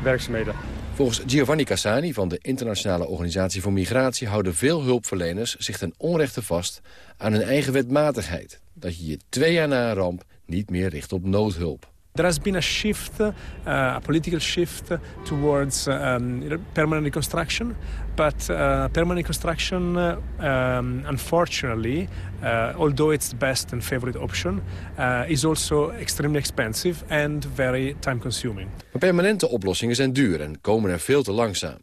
werkzaamheden. Volgens Giovanni Cassani van de Internationale Organisatie voor Migratie... houden veel hulpverleners zich ten onrechte vast aan hun eigen wetmatigheid. Dat je je twee jaar na een ramp niet meer richt op noodhulp. There has been a shift, uh, a political shift towards um, permanent reconstruction, but uh, permanent construction, uh, um, unfortunately, uh, although it's the best and favorite option, uh, is also extremely expensive and very time-consuming. Permanente oplossingen zijn duur en komen er veel te langzaam.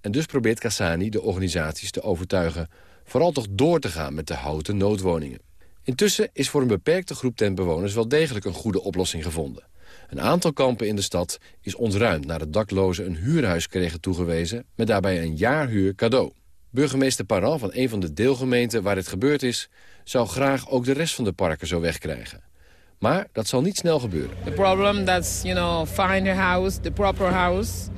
En dus probeert Kassani de organisaties te overtuigen vooral toch door te gaan met de houten noodwoningen. Intussen is voor een beperkte groep tentbewoners wel degelijk een goede oplossing gevonden. Een aantal kampen in de stad is ontruimd nadat daklozen een huurhuis kregen toegewezen... met daarbij een jaar huur cadeau. Burgemeester Parent van een van de deelgemeenten waar dit gebeurd is... zou graag ook de rest van de parken zo wegkrijgen. Maar dat zal niet snel gebeuren. The problem that's, you know, find a house, the proper house.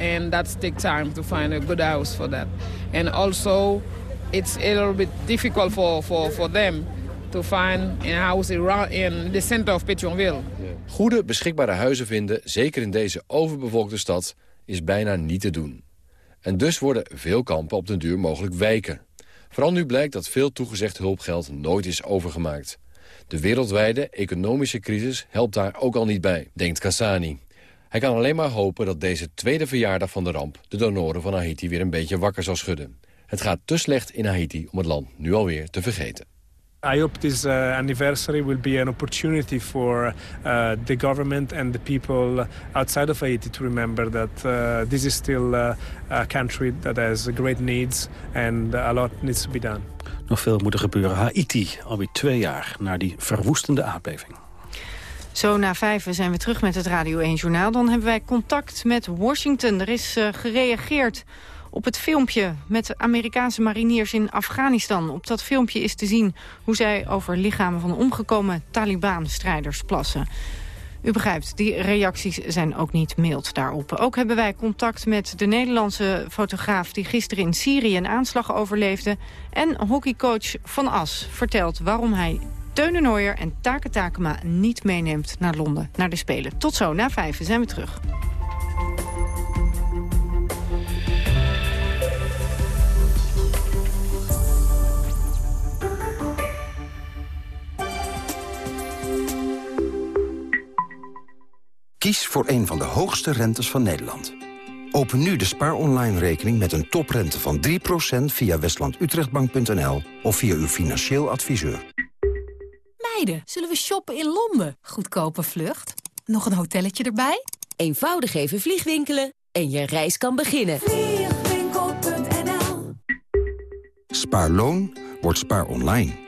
And that's take time to find a good house for that. And also, it's a little bit difficult for, for, for them to find a house in the center of Pétionville. Goede, beschikbare huizen vinden, zeker in deze overbevolkte stad, is bijna niet te doen. En dus worden veel kampen op den duur mogelijk wijken. Vooral nu blijkt dat veel toegezegd hulpgeld nooit is overgemaakt. De wereldwijde economische crisis helpt daar ook al niet bij, denkt Kassani. Hij kan alleen maar hopen dat deze tweede verjaardag van de ramp... de donoren van Haiti weer een beetje wakker zal schudden. Het gaat te slecht in Haiti om het land nu alweer te vergeten. I hope this uh, anniversary will be an opportunity for uh, the government and the people outside of Haiti to remember that uh, this is still uh, a country that has great needs and a lot needs to be done. Nog veel moet er gebeuren. Haiti, alweer twee jaar na die verwoestende aardbeving. Zo na vijf zijn we terug met het Radio 1 Journaal. Dan hebben wij contact met Washington. Er is uh, gereageerd op het filmpje met Amerikaanse mariniers in Afghanistan. Op dat filmpje is te zien hoe zij over lichamen van omgekomen Taliban-strijders plassen. U begrijpt, die reacties zijn ook niet mild daarop. Ook hebben wij contact met de Nederlandse fotograaf... die gisteren in Syrië een aanslag overleefde. En hockeycoach Van As vertelt waarom hij Teun Nooier en Take Takema niet meeneemt naar Londen, naar de Spelen. Tot zo, na vijf zijn we terug. Kies voor een van de hoogste rentes van Nederland. Open nu de Spaar Online rekening met een toprente van 3% via westlandutrechtbank.nl of via uw financieel adviseur. Meiden, zullen we shoppen in Londen? Goedkope vlucht. Nog een hotelletje erbij? Eenvoudig even vliegwinkelen en je reis kan beginnen. Vliegwinkel.nl Spaarloon wordt Spaar Online.